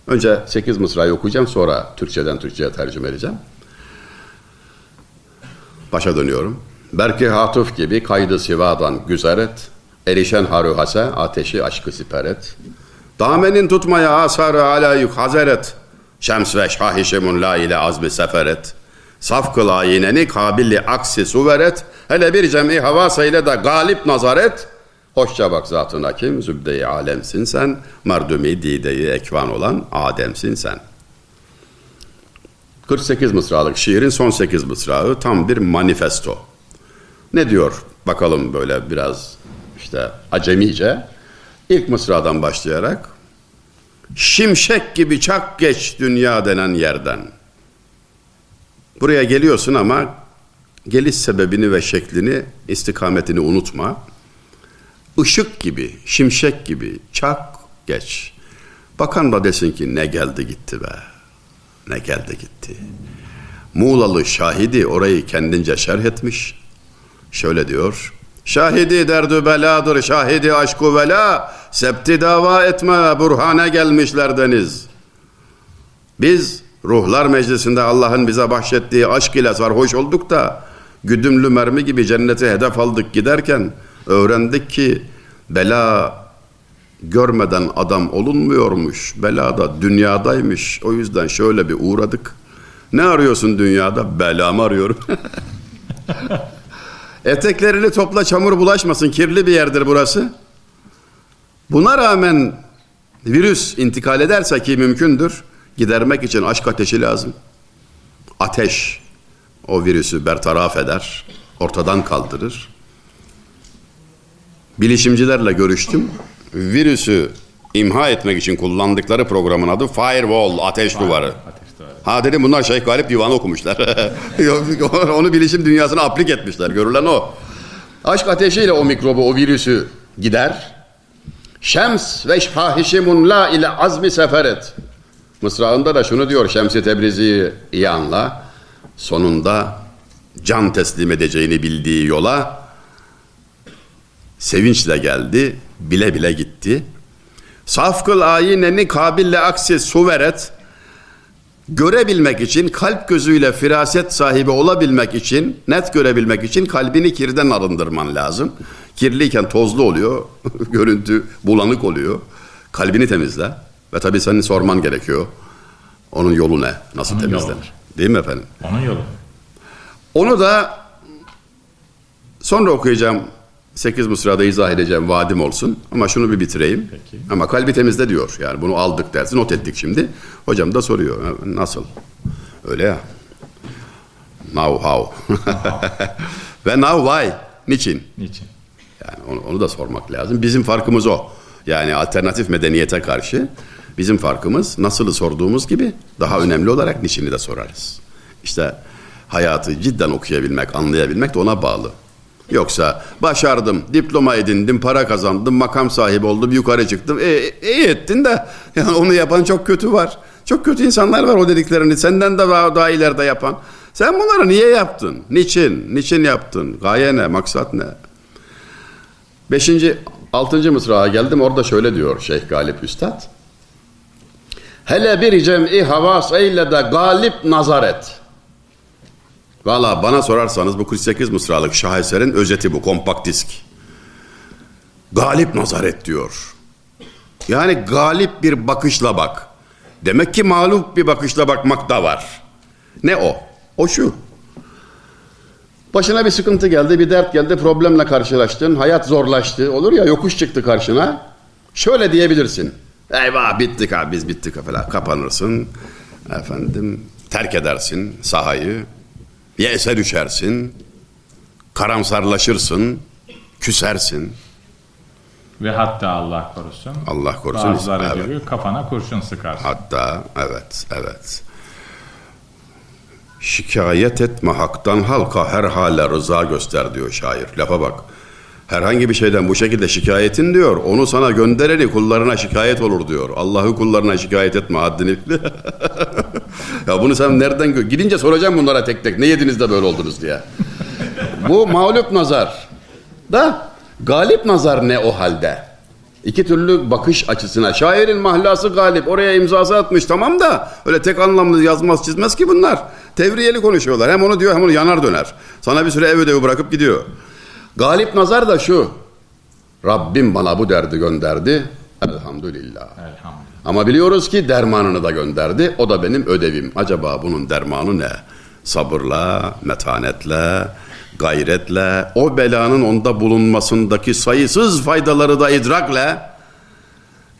Önce 8 mısrayı okuyacağım sonra Türkçeden Türkçe'ye tercüme edeceğim. Başa dönüyorum. Berki hatuf gibi kaydı sivadan güzel et. Erişen haruhase ateşi aşkı siper et. Damenin tutmaya asarı ala yük hazer et. Şems ve şahişemun la ile azmi sefer et. Saf kıl ayineni kabilli aksi suver et. Hele bir cem'i havasa ile de galip nazar et. Hoşça bak zatın hakim, zübde-i alemsin sen. Mardumi dide-i ekvan olan Adem'sin sen. 48 mısralık şiirin son 8 mısrağı tam bir manifesto. Ne diyor? Bakalım böyle biraz işte acemice. İlk mısradan başlayarak Şimşek gibi çak geç dünya denen yerden. Buraya geliyorsun ama geliş sebebini ve şeklini, istikametini unutma. Işık gibi, şimşek gibi çak geç. Bakan da desin ki ne geldi gitti be. Ne geldi gitti. Muğlalı şahidi orayı kendince şerh etmiş. Şöyle diyor. Şahidi derdü beladır, şahidi aşku vela, septi dava etme, burhane gelmişler deniz. Biz ruhlar meclisinde Allah'ın bize bahşettiği aşk ile sarhoş olduk da, güdümlü mermi gibi cennete hedef aldık giderken, öğrendik ki bela görmeden adam olunmuyormuş. Bela da dünyadaymış. O yüzden şöyle bir uğradık. Ne arıyorsun dünyada? Belamı arıyorum. Eteklerini topla çamur bulaşmasın. Kirli bir yerdir burası. Buna rağmen virüs intikal ederse ki mümkündür. Gidermek için aşk ateşi lazım. Ateş o virüsü bertaraf eder. Ortadan kaldırır. Bilişimcilerle görüştüm. Virüsü imha etmek için kullandıkları programın adı Firewall, ateş duvarı. Ha dedim bunlar Şeyh Galip Divanı okumuşlar. Onu bilişim dünyasına aplik etmişler. Görülen o. Aşk ateşiyle o mikrobu, o virüsü gider. Şems ve şahişimun la ile azmi seferet. Mısrağında da şunu diyor Şems-i Tebrizi'yi iyi anla. Sonunda can teslim edeceğini bildiği yola sevinçle geldi, bile bile gitti. Safkıl ayineni kabille aksi suveret görebilmek için kalp gözüyle firaset sahibi olabilmek için net görebilmek için kalbini kirden arındırman lazım. Kirliyken tozlu oluyor, görüntü bulanık oluyor. Kalbini temizle ve tabii senin sorman gerekiyor. Onun yolu ne? Nasıl Onun temizlenir? yolu. Değil mi efendim? Onun yolu. Onu da sonra okuyacağım. 8 mısrada izah edeceğim vadim olsun. Ama şunu bir bitireyim. Peki. Ama kalbi temizle diyor. Yani bunu aldık dersi not ettik şimdi. Hocam da soruyor. "Ha, Nasıl? Öyle ya. Now how? Ve now why? Niçin? Niçin? Yani onu, onu da sormak lazım. Bizim farkımız o. Yani alternatif medeniyete karşı bizim farkımız nasılı sorduğumuz gibi daha önemli olarak niçini de sorarız. İşte hayatı cidden okuyabilmek, anlayabilmek de ona bağlı. Yoksa başardım, diploma edindim, para kazandım, makam sahibi oldum, yukarı çıktım. E, iyi ettin de yani onu yapan çok kötü var. Çok kötü insanlar var o dediklerini senden de daha, daha ileride yapan. Sen bunları niye yaptın? Niçin? Niçin yaptın? Gaye ne? Maksat ne? Beşinci, altıncı mısrağa geldim. Orada şöyle diyor Şeyh Galip Üstad. Hele bir cem'i havas eyle de galip nazar et. Valla bana sorarsanız bu 48 mısralık şaheserin özeti bu kompakt disk. Galip nazar et diyor. Yani galip bir bakışla bak. Demek ki mağlup bir bakışla bakmak da var. Ne o? O şu. Başına bir sıkıntı geldi, bir dert geldi, problemle karşılaştın, hayat zorlaştı. Olur ya yokuş çıktı karşına. Şöyle diyebilirsin. Eyvah bittik abi biz bittik falan. Kapanırsın. Efendim terk edersin sahayı. Yese düşersin. Karamsarlaşırsın. Küsersin. Ve hatta Allah korusun. Allah korusun. Bazıları Evet. gibi kafana kurşun sıkarsın. Hatta evet evet. Şikayet etme haktan halka her hale rıza göster diyor şair. Lafa bak. Herhangi bir şeyden bu şekilde şikayetin diyor. Onu sana göndereni kullarına şikayet olur diyor. Allah'ı kullarına şikayet etme haddini. ya bunu sen nereden gö- Gidince soracağım bunlara tek tek. Ne yediniz de böyle oldunuz diye. bu mağlup nazar. Da galip nazar ne o halde? İki türlü bakış açısına. Şairin mahlası galip. Oraya imzası atmış tamam da öyle tek anlamlı yazmaz çizmez ki bunlar. Tevriyeli konuşuyorlar. Hem onu diyor hem onu yanar döner. Sana bir süre ev ödevi bırakıp gidiyor. Galip nazar da şu. Rabbim bana bu derdi gönderdi. Elhamdülillah. Elhamdülillah. Ama biliyoruz ki dermanını da gönderdi. O da benim ödevim. Acaba bunun dermanı ne? Sabırla, metanetle, gayretle, o belanın onda bulunmasındaki sayısız faydaları da idrakle.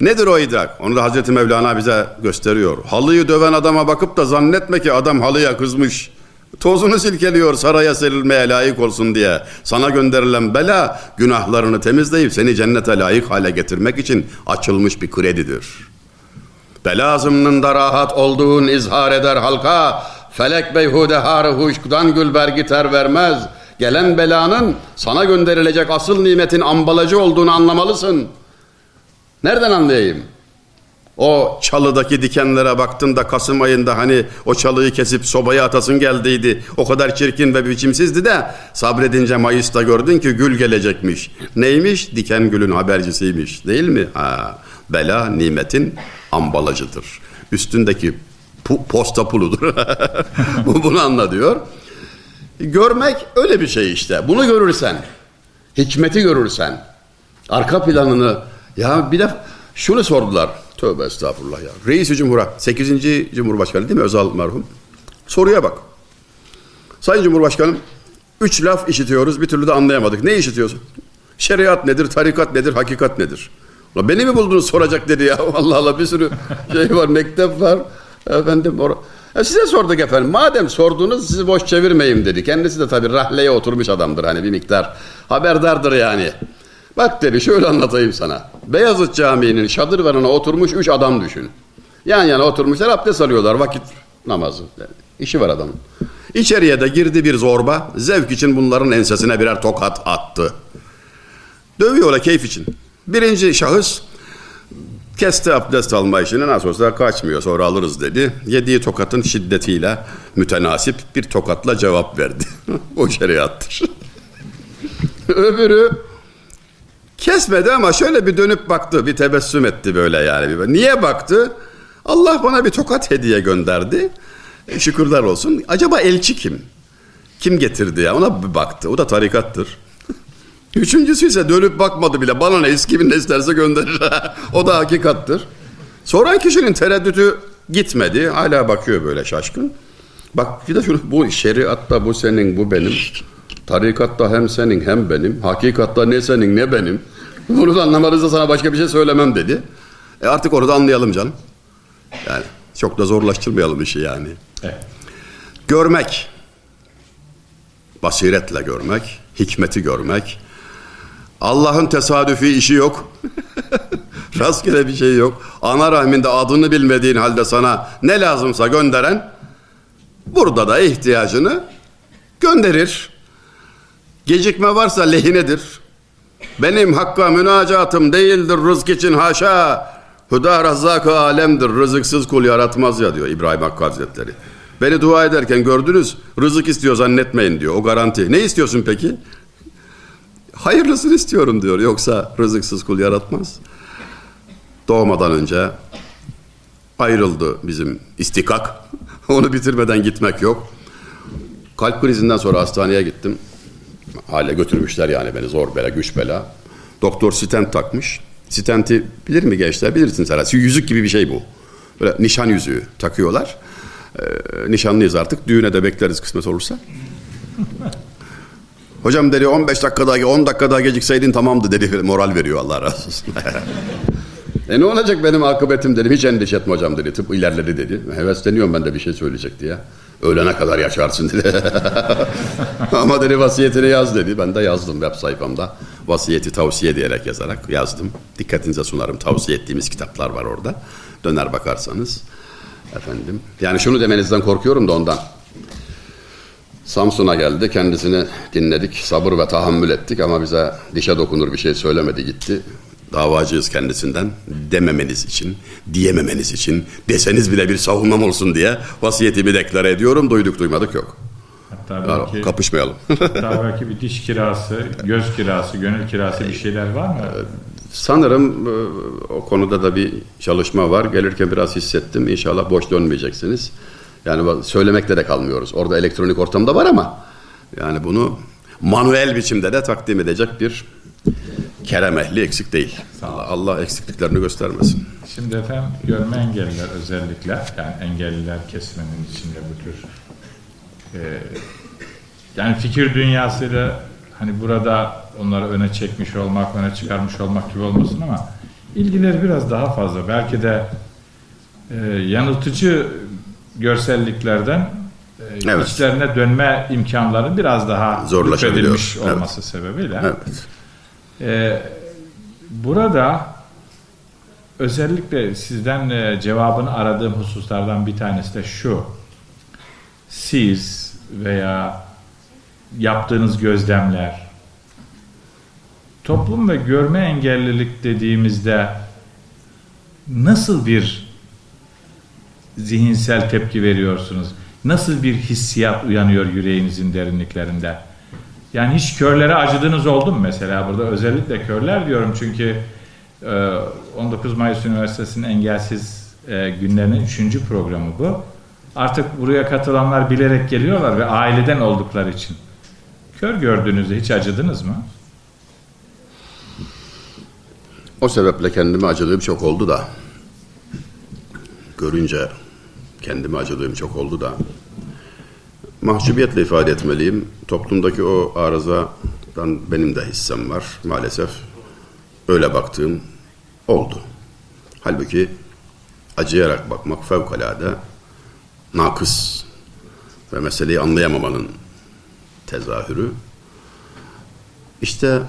Nedir o idrak? Onu da Hazreti Mevlana bize gösteriyor. Halıyı döven adama bakıp da zannetme ki adam halıya kızmış. Tozunu silkeliyor saraya serilmeye layık olsun diye. Sana gönderilen bela günahlarını temizleyip seni cennete layık hale getirmek için açılmış bir kredidir. Bela zımnında rahat olduğun izhar eder halka. Felek beyhude harı huşkdan gülbergi ter vermez. Gelen belanın sana gönderilecek asıl nimetin ambalajı olduğunu anlamalısın. Nereden anlayayım? O çalıdaki dikenlere baktın da Kasım ayında hani o çalıyı kesip sobaya atasın geldiydi. O kadar çirkin ve biçimsizdi de sabredince Mayıs'ta gördün ki gül gelecekmiş. Neymiş? Diken gülün habercisiymiş. Değil mi? Ha, bela nimetin ambalajıdır. Üstündeki pu- posta puludur. Bu Bunu anla diyor. Görmek öyle bir şey işte. Bunu görürsen, hikmeti görürsen, arka planını ya bir de şunu sordular. Tövbe estağfurullah ya. Reis-i Cumhur'a 8. Cumhurbaşkanı değil mi Özal merhum? Soruya bak. Sayın Cumhurbaşkanım üç laf işitiyoruz bir türlü de anlayamadık. Ne işitiyorsun? Şeriat nedir, tarikat nedir, hakikat nedir? Ulan beni mi buldunuz soracak dedi ya. Allah Allah bir sürü şey var, mektep var. Efendim or- E size sorduk efendim. Madem sordunuz sizi boş çevirmeyeyim dedi. Kendisi de tabii rahleye oturmuş adamdır hani bir miktar. Haberdardır yani. Bak dedi şöyle anlatayım sana. Beyazıt Camii'nin şadırvanına oturmuş üç adam düşün. Yan yana oturmuşlar abdest alıyorlar vakit namazı. İşi var adamın. İçeriye de girdi bir zorba. Zevk için bunların ensesine birer tokat attı. Dövüyorlar keyif için. Birinci şahıs kesti abdest alma işini nasıl olsa kaçmıyor sonra alırız dedi. Yediği tokatın şiddetiyle mütenasip bir tokatla cevap verdi. o şeriattır. Öbürü kesmedi ama şöyle bir dönüp baktı bir tebessüm etti böyle yani. Niye baktı? Allah bana bir tokat hediye gönderdi. E, Şükürler olsun. Acaba elçi kim? Kim getirdi ya? Ona bir baktı. O da tarikattır. Üçüncüsü ise dönüp bakmadı bile. Bana ne kimin ne isterse gönderir. o da hakikattır. Soran kişinin tereddütü gitmedi. Hala bakıyor böyle şaşkın. Bak bir de şunu bu şeriatta bu senin bu benim. Tarikatta hem senin hem benim. Hakikatta ne senin ne benim. Bunu da anlamadıysa sana başka bir şey söylemem dedi. E artık orada anlayalım canım. Yani çok da zorlaştırmayalım işi yani. Evet. Görmek. Basiretle görmek, hikmeti görmek. Allah'ın tesadüfi işi yok. Rastgele bir şey yok. Ana rahminde adını bilmediğin halde sana ne lazımsa gönderen burada da ihtiyacını gönderir. Gecikme varsa lehinedir. Benim hakka münacatım değildir rızk için haşa. Hüda razzak alemdir. Rızıksız kul yaratmaz ya diyor İbrahim Hakkı Hazretleri. Beni dua ederken gördünüz rızık istiyor zannetmeyin diyor. O garanti. Ne istiyorsun peki? Hayırlısını istiyorum diyor. Yoksa rızıksız kul yaratmaz. Doğmadan önce ayrıldı bizim istikak. Onu bitirmeden gitmek yok. Kalp krizinden sonra hastaneye gittim. Hale götürmüşler yani beni zor bela güç bela. Doktor stent takmış. Stenti bilir mi gençler? Bilirsiniz herhalde. Yüzük gibi bir şey bu. Böyle nişan yüzüğü takıyorlar. Ee, nişanlıyız artık. Düğüne de bekleriz kısmet olursa. Hocam dedi 15 dakika daha 10 dakika daha gecikseydin tamamdı dedi moral veriyor Allah razı olsun. e ne olacak benim akıbetim dedim hiç endişe etme hocam dedi tıp ilerledi dedi. Hevesleniyorum ben de bir şey söyleyecek diye. Öğlene kadar yaşarsın dedi. Ama dedi vasiyetini yaz dedi. Ben de yazdım web sayfamda. Vasiyeti tavsiye diyerek yazarak yazdım. Dikkatinize sunarım. Tavsiye ettiğimiz kitaplar var orada. Döner bakarsanız. Efendim. Yani şunu demenizden korkuyorum da ondan. Samsun'a geldi. Kendisini dinledik. Sabır ve tahammül ettik ama bize dişe dokunur bir şey söylemedi gitti. Davacıyız kendisinden dememeniz için, diyememeniz için, deseniz bile bir savunmam olsun diye vasiyetimi deklare ediyorum. Duyduk duymadık yok. Hatta belki, kapışmayalım. hatta belki bir diş kirası, göz kirası, gönül kirası bir şeyler var mı? Sanırım e, o konuda da bir çalışma var. Gelirken biraz hissettim. İnşallah boş dönmeyeceksiniz. Yani söylemekte de kalmıyoruz. Orada elektronik ortamda var ama yani bunu manuel biçimde de takdim edecek bir kerem ehli eksik değil. Allah, Allah eksikliklerini göstermesin. Şimdi efendim görme engelliler özellikle yani engelliler kesiminin içinde bu tür e, yani fikir dünyasıyla hani burada onları öne çekmiş olmak, öne çıkarmış olmak gibi olmasın ama ilgileri biraz daha fazla. Belki de e, yanıltıcı görselliklerden e, Evet. içlerine dönme imkanları biraz daha Zorlaşabiliyor. lütfedilmiş Evet. olması sebebiyle. Evet. Ee, burada özellikle sizden e, cevabını aradığım hususlardan bir tanesi de şu. Siz veya yaptığınız gözlemler toplum ve görme engellilik dediğimizde nasıl bir zihinsel tepki veriyorsunuz? Nasıl bir hissiyat uyanıyor yüreğinizin derinliklerinde? Yani hiç körlere acıdığınız oldu mu mesela burada? Özellikle körler diyorum çünkü e, 19 Mayıs Üniversitesi'nin engelsiz e, günlerinin 3. programı bu. Artık buraya katılanlar bilerek geliyorlar ve aileden oldukları için. Kör gördüğünüzde hiç acıdınız mı? O sebeple kendime acıdığım çok oldu da görünce kendime acıdığım çok oldu da mahcubiyetle ifade etmeliyim. Toplumdaki o arızadan benim de hissem var. Maalesef öyle baktığım oldu. Halbuki acıyarak bakmak fevkalade nakıs ve meseleyi anlayamamanın tezahürü. İşte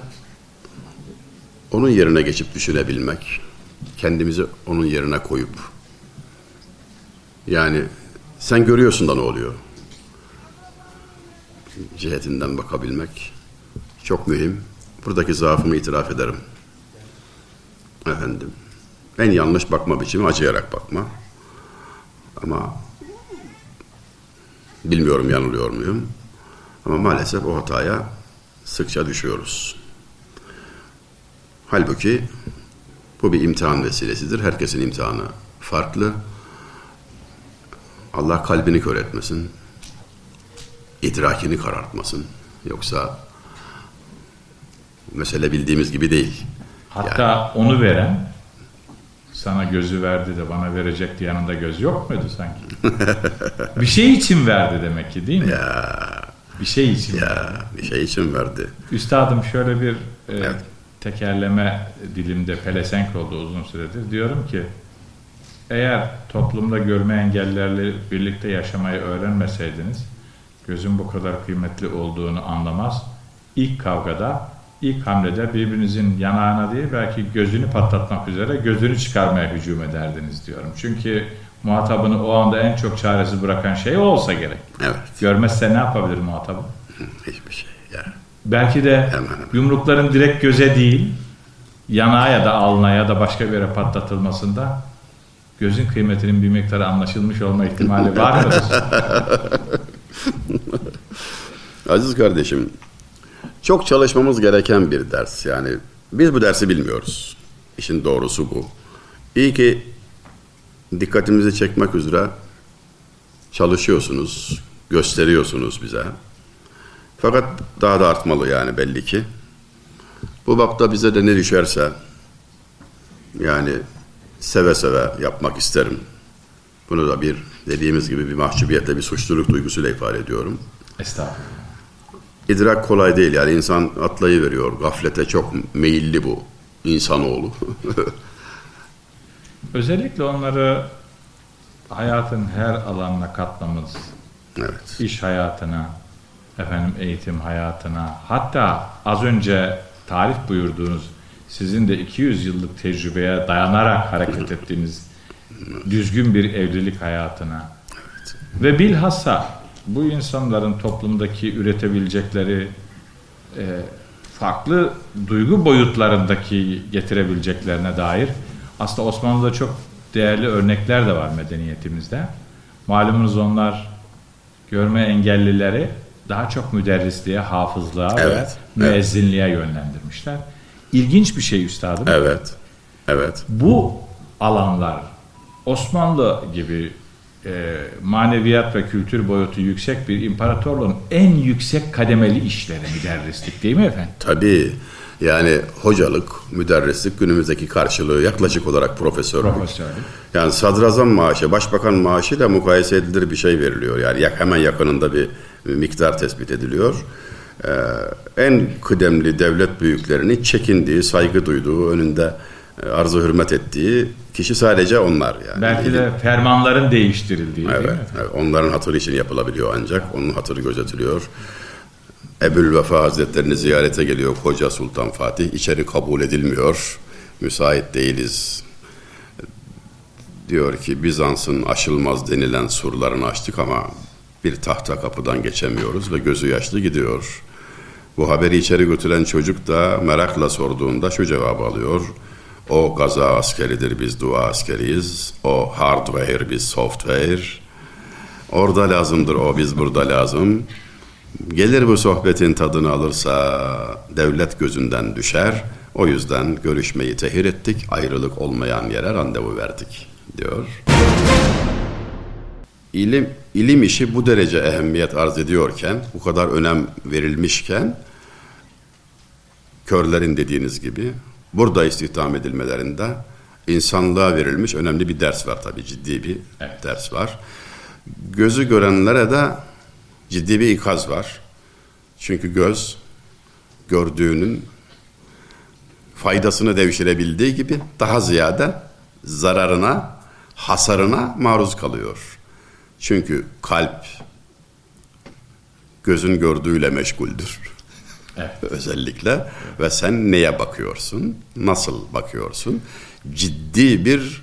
onun yerine geçip düşünebilmek, kendimizi onun yerine koyup, yani sen görüyorsun da ne oluyor? Cihetinden bakabilmek çok mühim. Buradaki zaafımı itiraf ederim. Efendim, en yanlış bakma biçimi acıyarak bakma. Ama bilmiyorum yanılıyor muyum? Ama maalesef o hataya sıkça düşüyoruz. Halbuki bu bir imtihan vesilesidir. Herkesin imtihanı farklı. Allah kalbini kör etmesin. İdrakini karartmasın. Yoksa mesele bildiğimiz gibi değil. Hatta onu veren sana gözü verdi de bana verecekti yanında göz yok muydu sanki? bir şey için verdi demek ki değil mi? Bir şey için verdi. Ya bir şey için verdi. Üstadım şöyle bir e, Evet. tekerleme dilimde pelesenk oldu uzun süredir. Diyorum ki eğer toplumda görme engellilerle birlikte yaşamayı öğrenmeseydiniz gözün bu kadar kıymetli olduğunu anlamaz. İlk kavgada, ilk hamlede birbirinizin yanağına değil belki gözünü patlatmak üzere gözünü çıkarmaya hücum ederdiniz diyorum. Çünkü muhatabını o anda en çok çaresiz bırakan şey o olsa gerek. Evet. Görmezse ne yapabilir muhatabı? Hiçbir şey. Ya. Belki de Hemen hemen. yumrukların direkt göze değil, yanağa ya da alnına ya da başka bir yere patlatılmasında gözün kıymetinin bir miktarı anlaşılmış olma ihtimali var mıdır? Aziz kardeşim, çok çalışmamız gereken bir ders. Yani biz bu dersi bilmiyoruz. İşin doğrusu bu. İyi ki dikkatimizi çekmek üzere çalışıyorsunuz, gösteriyorsunuz bize. Fakat daha da artmalı yani belli ki. Bu bapta bize de ne düşerse yani seve seve yapmak isterim. Bunu da bir dediğimiz gibi bir mahcubiyetle bir suçluluk duygusuyla ifade ediyorum. Estağfurullah. idrak kolay değil yani insan atlayı veriyor. Gaflete çok meyilli bu insanoğlu. Özellikle onları hayatın her alanına katmamız, evet. iş hayatına, efendim eğitim hayatına, hatta az önce tarif buyurduğunuz sizin de 200 yıllık tecrübeye dayanarak hareket ettiğiniz düzgün bir evlilik hayatına ve bilhassa bu insanların toplumdaki üretebilecekleri e, farklı duygu boyutlarındaki getirebileceklerine dair aslında Osmanlı'da çok değerli örnekler de var medeniyetimizde. Malumunuz onlar görme engellileri daha çok müderrisliğe, hafızlığa Evet, ve müezzinliğe yönlendirmişler. İlginç bir şey üstadım. Evet. Evet. Bu alanlar Osmanlı gibi e, maneviyat ve kültür boyutu yüksek bir imparatorluğun en yüksek kademeli işleri müderrislik değil mi efendim? Tabii. Yani hocalık, müderrislik günümüzdeki karşılığı yaklaşık olarak profesörlük. Profesörlük. Yani sadrazam maaşı, başbakan maaşıyla mukayese edilir bir şey veriliyor. Yani yak- hemen yakınında bir miktar tespit ediliyor. Ee, en kıdemli devlet büyüklerinin çekindiği, saygı duyduğu, önünde arzu hürmet ettiği kişi sadece onlar. Yani. Belki de fermanların değiştirildiği değil mi Evet, evet, onların hatırı için yapılabiliyor ancak. Onun hatırı gözetiliyor. Ebul Vefa Hazretlerini ziyarete geliyor Koca Sultan Fatih. İçeri kabul edilmiyor. Müsait değiliz. Diyor ki Bizans'ın aşılmaz denilen surlarını açtık ama bir tahta kapıdan geçemiyoruz ve gözü yaşlı gidiyor. Bu haberi içeri götüren çocuk da merakla sorduğunda şu cevabı alıyor. O gaza askeridir biz dua askeriyiz. O hardware biz software. Orada lazımdır o biz burada lazım. Gelir bu sohbetin tadını alırsa devlet gözünden düşer. O yüzden görüşmeyi tehir ettik. Ayrılık olmayan yere randevu verdik diyor. İlim, ilim işi bu derece ehemmiyet arz ediyorken, bu kadar önem verilmişken, körlerin dediğiniz gibi burada istihdam edilmelerinde insanlığa verilmiş önemli bir ders var tabii ciddi bir Evet. ders var. Gözü görenlere de ciddi bir ikaz var. Çünkü göz gördüğünün faydasını devşirebildiği gibi daha ziyade zararına, hasarına maruz kalıyor. Çünkü kalp gözün gördüğüyle meşguldür. Evet. Özellikle ve sen neye bakıyorsun? Nasıl bakıyorsun? Ciddi bir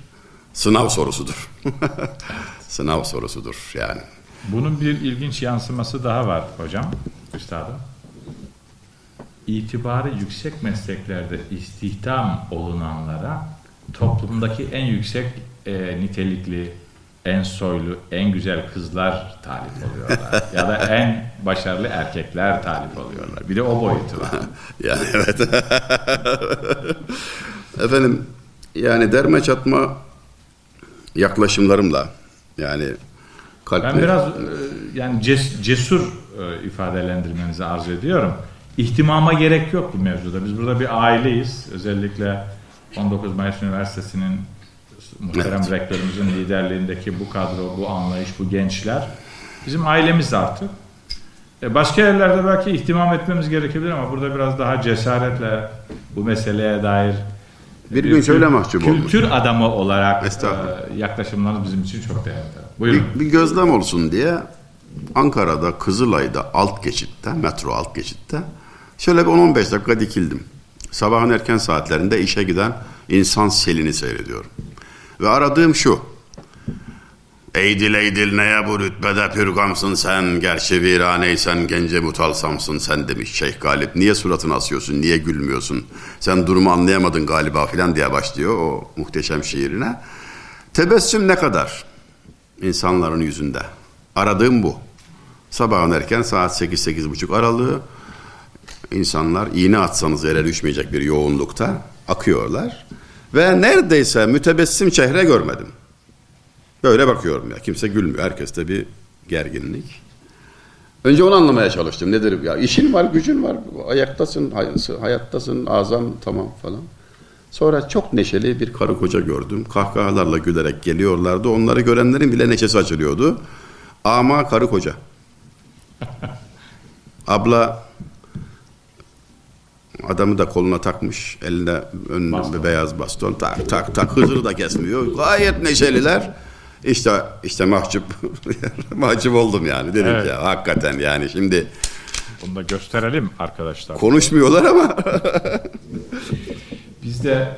sınav sorusudur. sınav sorusudur yani. Bunun bir ilginç yansıması daha var hocam, üstadım. İtibarı yüksek mesleklerde istihdam olunanlara toplumdaki en yüksek e, nitelikli, en soylu, en güzel kızlar talip oluyorlar. ya da en başarılı erkekler talip oluyorlar. Bir de o boyutu var. Yani evet. Efendim yani derme çatma yaklaşımlarımla yani kalple Ben biraz e, yani ces- cesur e, ifadelendirmenizi arzu ediyorum. İhtimama gerek yok bu mevzuda. Biz burada bir aileyiz. Özellikle 19 Mayıs Üniversitesi'nin muhterem rektörümüzün liderliğindeki bu kadro, bu anlayış, bu gençler bizim ailemiz artık. E, Başka yerlerde belki ihtimam etmemiz gerekebilir ama burada biraz daha cesaretle bu meseleye dair Bir gün şöyle mahcup kültür adamı olarak e, yaklaşımlarınız bizim için çok değerli. Buyurun. bir, bir gözlem olsun diye Ankara'da Kızılay'da alt geçitte, metro alt geçitte şöyle bir 10-15 dakika dikildim. Sabahın erken saatlerinde işe giden insan selini seyrediyorum. Ve aradığım şu. Eydil eydil neye bu rütbede pürgamsın sen, gerçi viraneysen gence mutalsamsın sen demiş Şeyh Galip. Niye suratını asıyorsun, niye gülmüyorsun? Sen durumu anlayamadın galiba filan diye başlıyor o muhteşem şiirine. Tebessüm ne kadar insanların yüzünde? Aradığım bu. Sabahın erken saat 8-8.30 aralığı insanlar iğne atsanız yere düşmeyecek bir yoğunlukta akıyorlar. Ve neredeyse mütebessim çehre görmedim. Böyle bakıyorum ya. Kimse gülmüyor. Herkeste bir gerginlik. Önce onu anlamaya çalıştım. Nedir? Ya işin var, gücün var. Ayaktasın, hay- hayattasın, azam tamam falan. Sonra çok neşeli bir karı koca gördüm. Kahkahalarla gülerek geliyorlardı. Onları görenlerin bile neşesi açılıyordu. Ama karı koca. Abla adamı da koluna takmış. Elinde önüne Baston. bir beyaz baston. Tak tak tak hızını da kesmiyor. Gayet neşeliler. İşte işte mahcup mahcup oldum yani. Dedim Evet. ya hakikaten yani şimdi Bunu da gösterelim arkadaşlar. konuşmuyorlar ama Biz de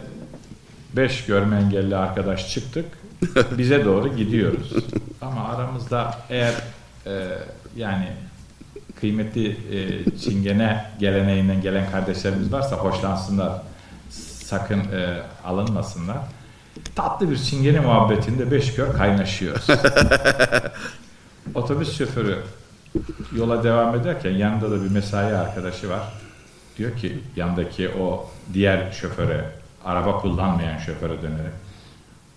beş görme engelli arkadaş çıktık. Bize doğru gidiyoruz. Ama aramızda eğer e, yani kıymetli e, çingene geleneğinden gelen kardeşlerimiz varsa hoşlansınlar. Sakın e, alınmasınlar. Tatlı bir çingene muhabbetinde beş gör kaynaşıyoruz. Otobüs şoförü yola devam ederken yanında da bir mesai arkadaşı var. Diyor ki yandaki o diğer şoföre, araba kullanmayan şoföre dönerek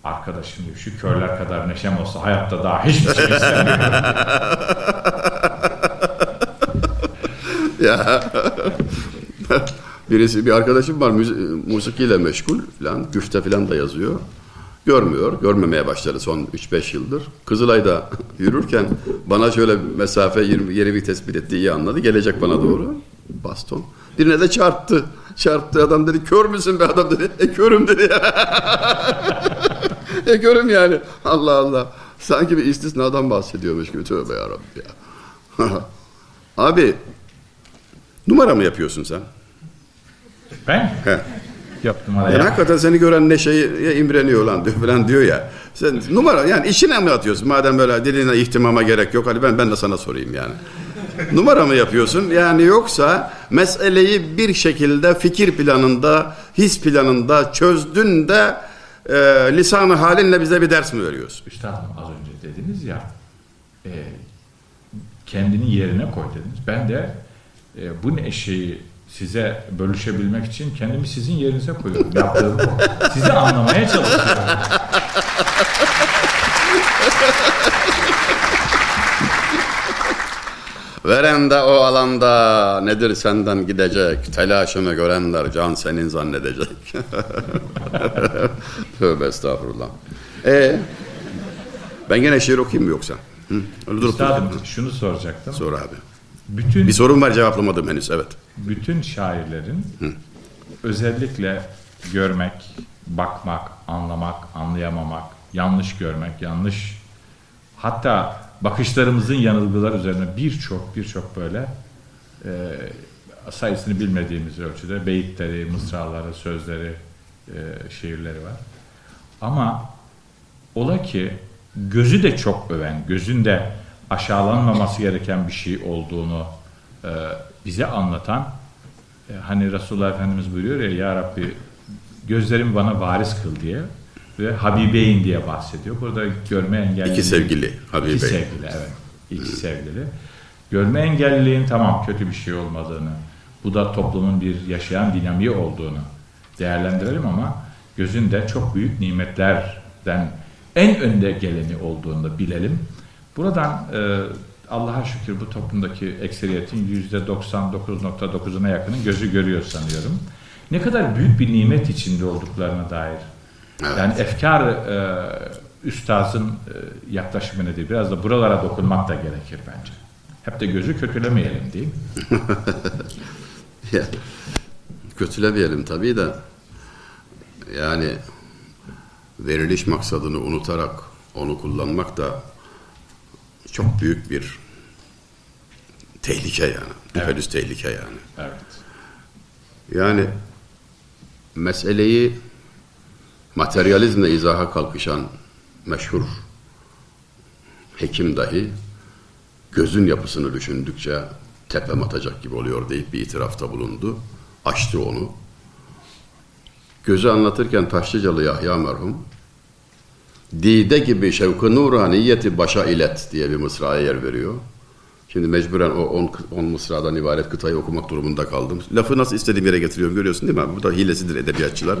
arkadaşım diyor şu körler kadar neşem olsa hayatta daha hiçbir şey istemiyorum. ya birisi bir arkadaşım var müzi- musikiyle meşgul falan güfte falan da yazıyor. Görmüyor, görmemeye başladı son 3-5 yıldır. Kızılay'da yürürken bana şöyle mesafe 20 yeri bir tespit etti, iyi anladı. Gelecek bana doğru. Baston. Birine de çarptı. Çarptı adam dedi, kör müsün be adam dedi. E körüm dedi ya. e körüm yani. Allah Allah. Sanki bir istisnadan bahsediyormuş gibi. Tövbe yarabbim ya. Abi numara mı yapıyorsun sen? ben He. yaptım Yani araya. hakikaten seni gören neşeye imreniyor lan diyor falan diyor ya. Sen numara yani işine mi atıyorsun? Madem böyle diline ihtimama gerek yok. Hadi ben ben de sana sorayım yani. numara mı yapıyorsun? Yani yoksa meseleyi bir şekilde fikir planında, his planında çözdün de e, lisanı halinle bize bir ders mi veriyorsun? Üstadım az önce dediniz ya e, kendini yerine koy dediniz. Ben de e, bu neşeyi size bölüşebilmek için kendimi sizin yerinize koyuyorum. Yaptığım bu. Sizi anlamaya çalışıyorum. Veren de o alanda nedir senden gidecek? Telaşımı görenler can senin zannedecek. Tövbe estağfurullah. E ben gene şiir okuyayım mı yoksa? Hı? Öyle Üstadım şunu soracaktım. Sor abi. Bütün Bir sorun var cevaplamadım henüz evet. bütün şairlerin özellikle görmek, bakmak, anlamak, anlayamamak, yanlış görmek, yanlış hatta bakışlarımızın yanılgılar üzerine birçok birçok böyle e, sayısını bilmediğimiz ölçüde beyitleri, mısraları, sözleri, e, şiirleri var. Ama ola ki gözü de çok öven, gözün de aşağılanmaması gereken bir şey olduğunu e, bize anlatan e, hani Resulullah Efendimiz buyuruyor ya Ya Rabbi gözlerimi bana varis kıl diye ve Habibeyn diye bahsediyor. Burada görme engelli İki sevgili Habibey. İki sevgili evet. İki sevgili. Görme engelliliğin tamam kötü bir şey olmadığını, bu da toplumun bir yaşayan dinamiği olduğunu değerlendirelim ama gözün de çok büyük nimetlerden en önde geleni olduğunu bilelim. Buradan e, Allah'a şükür bu toplumdaki ekseriyetin %99.9'una yakının gözü görüyor sanıyorum. Ne kadar büyük bir nimet içinde olduklarına dair. Yani efkar e, üstazın e, yaklaşımı nedir? Biraz da buralara dokunmak da gerekir bence. Hep de gözü kötülemeyelim değil mi? Ya, Kötülemeyelim tabii de yani veriliş maksadını unutarak onu kullanmak da çok büyük bir tehlike yani. Düpedüz tehlike yani. Evet. Yani meseleyi materyalizmle izaha kalkışan meşhur hekim dahi gözün yapısını düşündükçe tepem atacak gibi oluyor deyip bir itirafta bulundu. Açtı onu. Gözü anlatırken Taşlıcalı Yahya merhum Dide gibi şevk-ı nuraniyeti başa ilet diye bir mısraya yer veriyor. Şimdi mecburen o 10 mısradan ibaret kıtayı okumak durumunda kaldım. Lafı nasıl istediğim yere getiriyorum görüyorsun değil mi? Bu da hilesidir edebiyatçılar.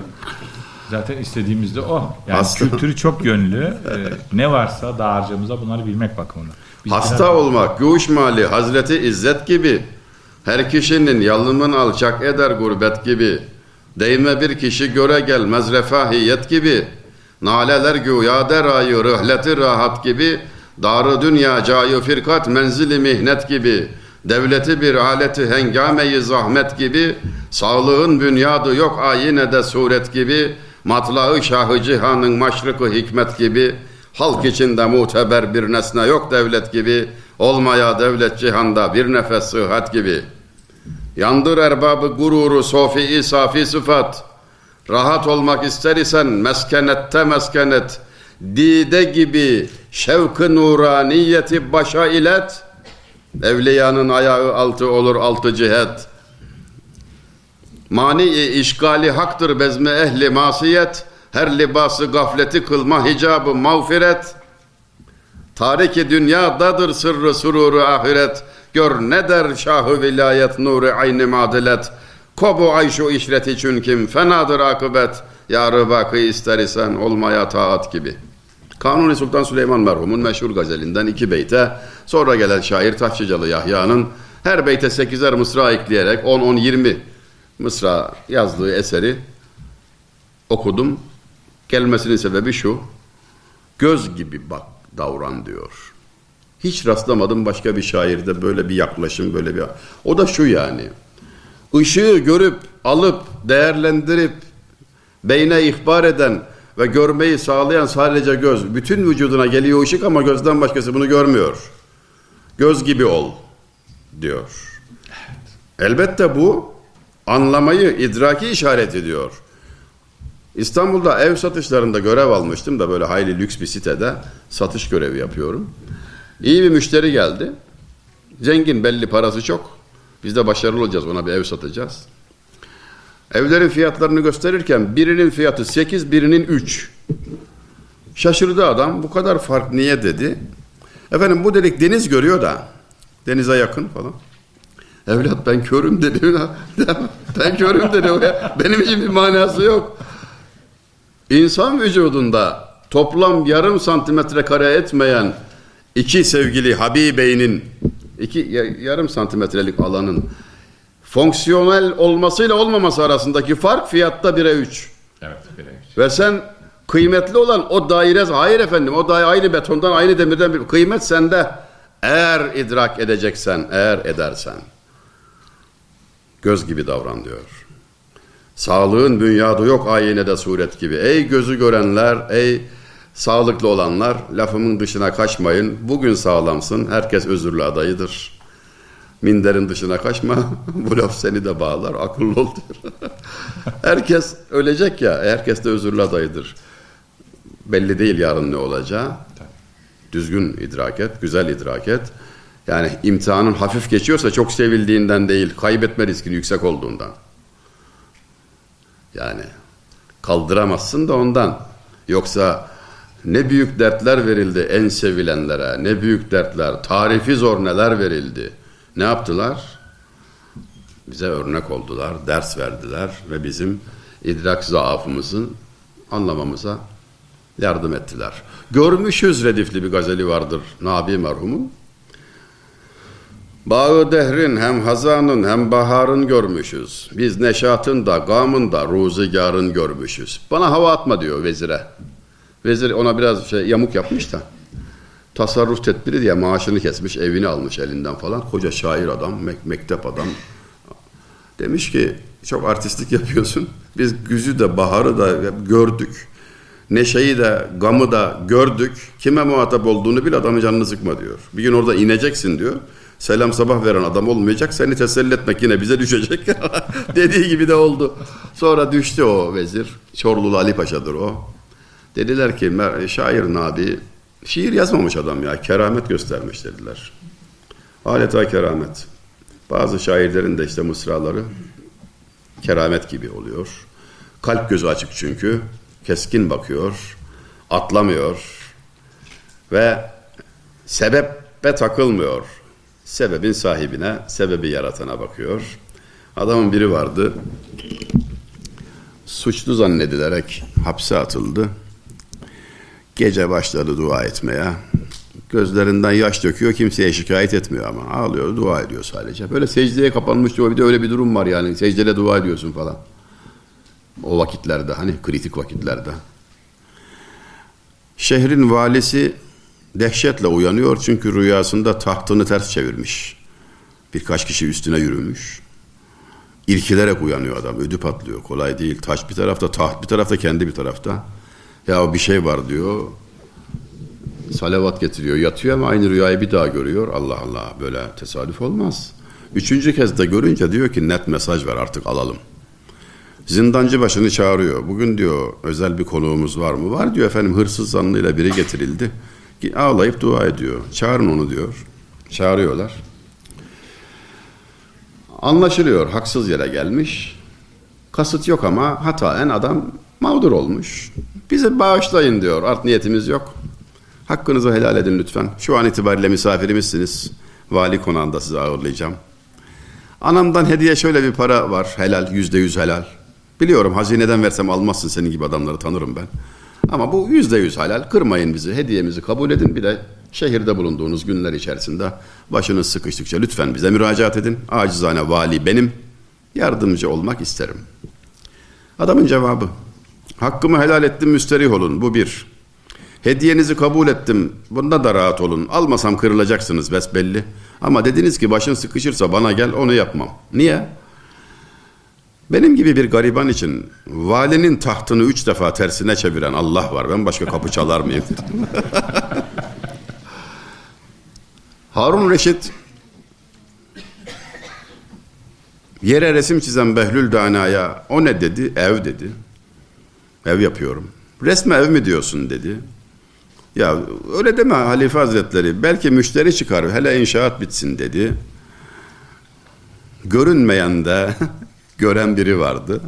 Zaten istediğimiz de o. Yani Hasta. kültürü çok yönlü. E, ne varsa dağarcığımıza bunları bilmek bakımından. Biz Hasta biraz- olmak, göğüş mali, Hazreti İzzet gibi. Her kişinin yalımın alçak eder gurbet gibi. Değme bir kişi göre gelmez refahiyet gibi. Naleler güya derayı rıhleti rahat gibi. Darı dünya cayı firkat menzili mihnet gibi. Devleti bir aleti hengameyi zahmet gibi, sağlığın bünyadı yok ayinede suret gibi, matlağı şahı cihanın maşrıkı hikmet gibi, halk içinde muteber bir nesne yok devlet gibi, olmaya devlet cihanda bir nefes sıhhat gibi. Yandır erbabı gururu sofi safi sıfat, rahat olmak ister isen meskenette meskenet, dide gibi şevk-ı nuraniyeti başa ilet, Evliyanın ayağı altı olur altı cihet. Mani-i işgali haktır bezme ehli masiyet. Her libası gafleti kılma hicabı mağfiret. Tariki dünyadadır sırrı sururu ahiret. Gör ne der şahı vilayet nuru aynı madilet. Kobu ayşu işreti çünküm fenadır akıbet. Yarı bakı ister isen olmaya taat gibi.'' Kanuni Sultan Süleyman merhumun meşhur gazelinden iki beyte sonra gelen şair Taşçıcalı Yahya'nın her beyte sekizer mısra ekleyerek 10-10-20 mısra yazdığı eseri okudum. Gelmesinin sebebi şu. Göz gibi bak davran diyor. Hiç rastlamadım başka bir şairde böyle bir yaklaşım, böyle bir... O da şu yani. Işığı görüp, alıp, değerlendirip, beyne ihbar eden ve görmeyi sağlayan sadece göz. Bütün vücuduna geliyor ışık ama gözden başkası bunu görmüyor. Göz gibi ol diyor. Elbette bu anlamayı, idraki işaret ediyor. İstanbul'da ev satışlarında görev almıştım da böyle hayli lüks bir sitede satış görevi yapıyorum. İyi bir müşteri geldi. Zengin belli parası çok. Biz de başarılı olacağız ona bir ev satacağız. Evlerin fiyatlarını gösterirken birinin fiyatı 8, birinin 3. Şaşırdı adam. Bu kadar fark niye dedi. Efendim bu dedik deniz görüyor da. Denize yakın falan. Evlat ben körüm dedi. ben körüm dedi. Benim için bir manası yok. İnsan vücudunda toplam yarım santimetre kare etmeyen iki sevgili Habibe'nin iki yarım santimetrelik alanın fonksiyonel olmasıyla olmaması arasındaki fark fiyatta 1'e 3. Evet 1'e 3. Ve sen kıymetli olan o daire, hayır efendim o daire aynı betondan aynı demirden bir kıymet sende. Eğer idrak edeceksen, eğer edersen göz gibi davran diyor. Sağlığın bünyada yok ayinede suret gibi. Ey gözü görenler, ey sağlıklı olanlar lafımın dışına kaçmayın. Bugün sağlamsın, herkes özürlü adayıdır.'' Minderin dışına kaçma. Bu laf seni de bağlar. Akıllı ol diyor. herkes ölecek ya. Herkes de özürlü adayıdır. Belli değil yarın ne olacağı. Düzgün idrak et. Güzel idrak et. Yani imtihanın hafif geçiyorsa çok sevildiğinden değil. Kaybetme riskini yüksek olduğundan. Yani kaldıramazsın da ondan. Yoksa ne büyük dertler verildi en sevilenlere. Ne büyük dertler. Tarifi zor neler verildi. Ne yaptılar? Bize örnek oldular, ders verdiler ve bizim idrak zaafımızın anlamamıza yardım ettiler. Görmüşüz redifli bir gazeli vardır Nabi merhumun. Bağı dehrin hem hazanın hem baharın görmüşüz. Biz neşatın da gamın da ruzigarın görmüşüz. Bana hava atma diyor vezire. Vezir ona biraz şey yamuk yapmış da tasarruf tedbiri diye maaşını kesmiş, evini almış elinden falan. Koca şair adam, mek mektep adam. Demiş ki çok artistlik yapıyorsun. Biz güzü de baharı da gördük. Neşeyi de gamı da gördük. Kime muhatap olduğunu bil adamın canını sıkma diyor. Bir gün orada ineceksin diyor. Selam sabah veren adam olmayacak. Seni teselli etmek yine bize düşecek. Dediği gibi de oldu. Sonra düştü o vezir. Çorlulu Ali Paşa'dır o. Dediler ki şair Nabi Şiir yazmamış adam ya. Keramet göstermiş dediler. Adeta keramet. Bazı şairlerin de işte mısraları keramet gibi oluyor. Kalp gözü açık çünkü. Keskin bakıyor. Atlamıyor. Ve sebebe takılmıyor. Sebebin sahibine, sebebi yaratana bakıyor. Adamın biri vardı. Suçlu zannedilerek hapse atıldı. Gece başladı dua etmeye. Gözlerinden yaş döküyor. Kimseye şikayet etmiyor ama. Ağlıyor, dua ediyor sadece. Böyle secdeye kapanmış diyor. Bir de öyle bir durum var yani. Secdele dua ediyorsun falan. O vakitlerde hani kritik vakitlerde. Şehrin valisi dehşetle uyanıyor çünkü rüyasında tahtını ters çevirmiş. Birkaç kişi üstüne yürümüş. İrkilerek uyanıyor adam. Ödü patlıyor. Kolay değil. Taş bir tarafta, taht bir tarafta, kendi bir tarafta. Ya bir şey var diyor. Salavat getiriyor. Yatıyor ama aynı rüyayı bir daha görüyor. Allah Allah böyle tesadüf olmaz. Üçüncü kez de görünce diyor ki net mesaj var artık alalım. Zindancı başını çağırıyor. Bugün diyor özel bir konuğumuz var mı? Var diyor efendim hırsız zanlıyla biri getirildi. Ağlayıp dua ediyor. Çağırın onu diyor. Çağırıyorlar. Anlaşılıyor haksız yere gelmiş. Kasıt yok ama hataen adam mağdur olmuş. Bize bağışlayın diyor. Art niyetimiz yok. Hakkınızı helal edin lütfen. Şu an itibariyle misafirimizsiniz. Vali konağında sizi ağırlayacağım. Anamdan hediye şöyle bir para var. Helal, yüzde yüz helal. Biliyorum hazineden versem almazsın senin gibi adamları tanırım ben. Ama bu yüzde yüz helal. Kırmayın bizi. Hediyemizi kabul edin. Bir de şehirde bulunduğunuz günler içerisinde başınız sıkıştıkça lütfen bize müracaat edin. Acizane vali benim. Yardımcı olmak isterim. Adamın cevabı. Hakkımı helal ettim müsterih olun. Bu bir. Hediyenizi kabul ettim. Bunda da rahat olun. Almasam kırılacaksınız besbelli. Ama dediniz ki başın sıkışırsa bana gel onu yapmam. Niye? Benim gibi bir gariban için valinin tahtını üç defa tersine çeviren Allah var. Ben başka kapı çalar mıyım? Harun Reşit yere resim çizen Behlül Dana'ya o ne dedi? Ev dedi. Ev yapıyorum. Resme ev mi diyorsun dedi. Ya öyle deme Halife Hazretleri. Belki müşteri çıkar hele inşaat bitsin dedi. Görünmeyen de gören biri vardı.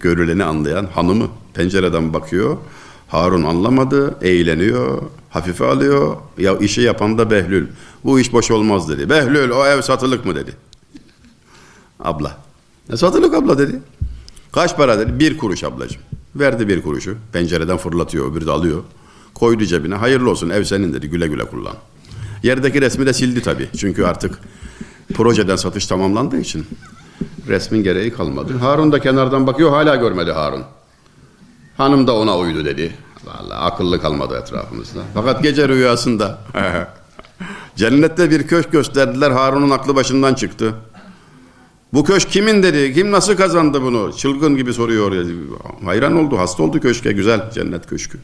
Görüleni anlayan hanımı pencereden bakıyor. Harun anlamadı, eğleniyor, hafife alıyor. Ya işi yapan da Behlül. Bu iş boş olmaz dedi. Behlül o ev satılık mı dedi. Abla. Ne satılık abla dedi. Kaç para dedi? Bir kuruş ablacığım. Verdi bir kuruşu. Pencereden fırlatıyor, öbürü de alıyor. Koydu cebine. Hayırlı olsun ev senin dedi. Güle güle kullan. Yerdeki resmi de sildi tabii. Çünkü artık projeden satış tamamlandığı için resmin gereği kalmadı. Harun da kenardan bakıyor. Hala görmedi Harun. Hanım da ona uydu dedi. Vallahi akıllı kalmadı etrafımızda. Fakat gece rüyasında cennette bir köşk gösterdiler. Harun'un aklı başından çıktı. Bu köşk kimin dedi. Kim nasıl kazandı bunu? Çılgın gibi soruyor. Hayran oldu. Hasta oldu köşke. Güzel cennet köşkü.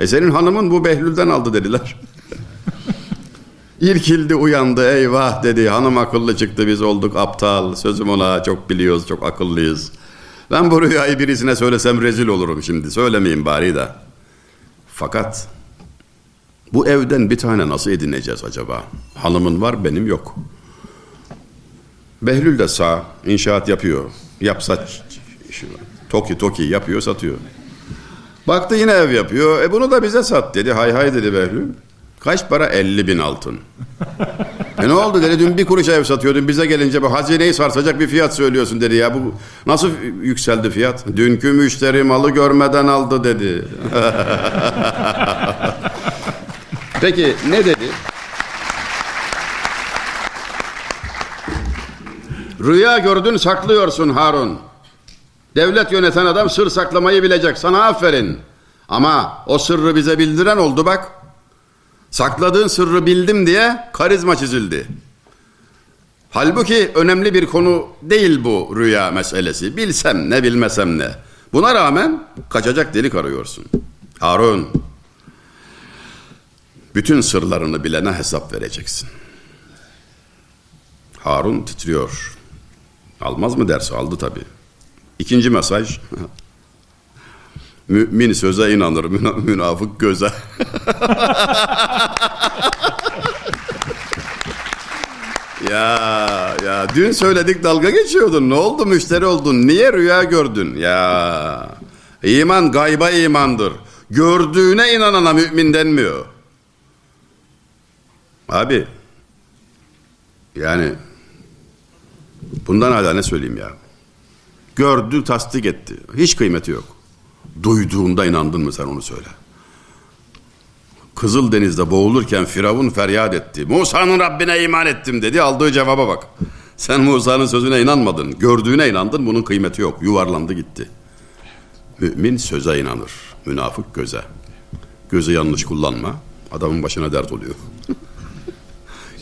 E senin hanımın bu Behlül'den aldı dediler. İrkildi uyandı eyvah dedi. Hanım akıllı çıktı biz olduk aptal. Sözüm ona çok biliyoruz çok akıllıyız. Ben bu rüyayı birisine söylesem rezil olurum şimdi. Söylemeyeyim bari de. Fakat bu evden bir tane nasıl edineceğiz acaba? Hanımın var benim yok. Behlül de sağ inşaat yapıyor. Yapsa toki toki yapıyor satıyor. Baktı yine ev yapıyor. E bunu da bize sat dedi. Hay hay dedi Behlül. Kaç para? 50 bin altın. e ne oldu dedi. Dün bir kuruş ev satıyordun. Bize gelince bu hazineyi sarsacak bir fiyat söylüyorsun dedi. Ya bu nasıl yükseldi fiyat? Dünkü müşteri malı görmeden aldı dedi. Peki ne dedi? Rüya gördün saklıyorsun Harun. Devlet yöneten adam sır saklamayı bilecek. Sana aferin. Ama o sırrı bize bildiren oldu bak. Sakladığın sırrı bildim diye karizma çizildi. Halbuki önemli bir konu değil bu rüya meselesi. Bilsem ne bilmesem ne. Buna rağmen kaçacak delik arıyorsun. Harun, bütün sırlarını bilene hesap vereceksin. Harun titriyor. Almaz mı dersi? Aldı tabii. İkinci mesaj. Mümin söze inanır, münafık göze. ya ya dün söyledik dalga geçiyordun. Ne oldu müşteri oldun? Niye rüya gördün? Ya iman gayba imandır. Gördüğüne inanana mümin denmiyor. Abi yani bundan hala ne söyleyeyim ya? Gördü, tasdik etti. Hiç kıymeti yok. Duyduğunda inandın mı sen onu söyle. Kızıl Deniz'de boğulurken Firavun feryat etti. Musa'nın Rabbine iman ettim dedi. Aldığı cevaba bak. Sen Musa'nın sözüne inanmadın. Gördüğüne inandın. Bunun kıymeti yok. Yuvarlandı gitti. Mümin söze inanır. Münafık göze. Gözü yanlış kullanma. Adamın başına dert oluyor.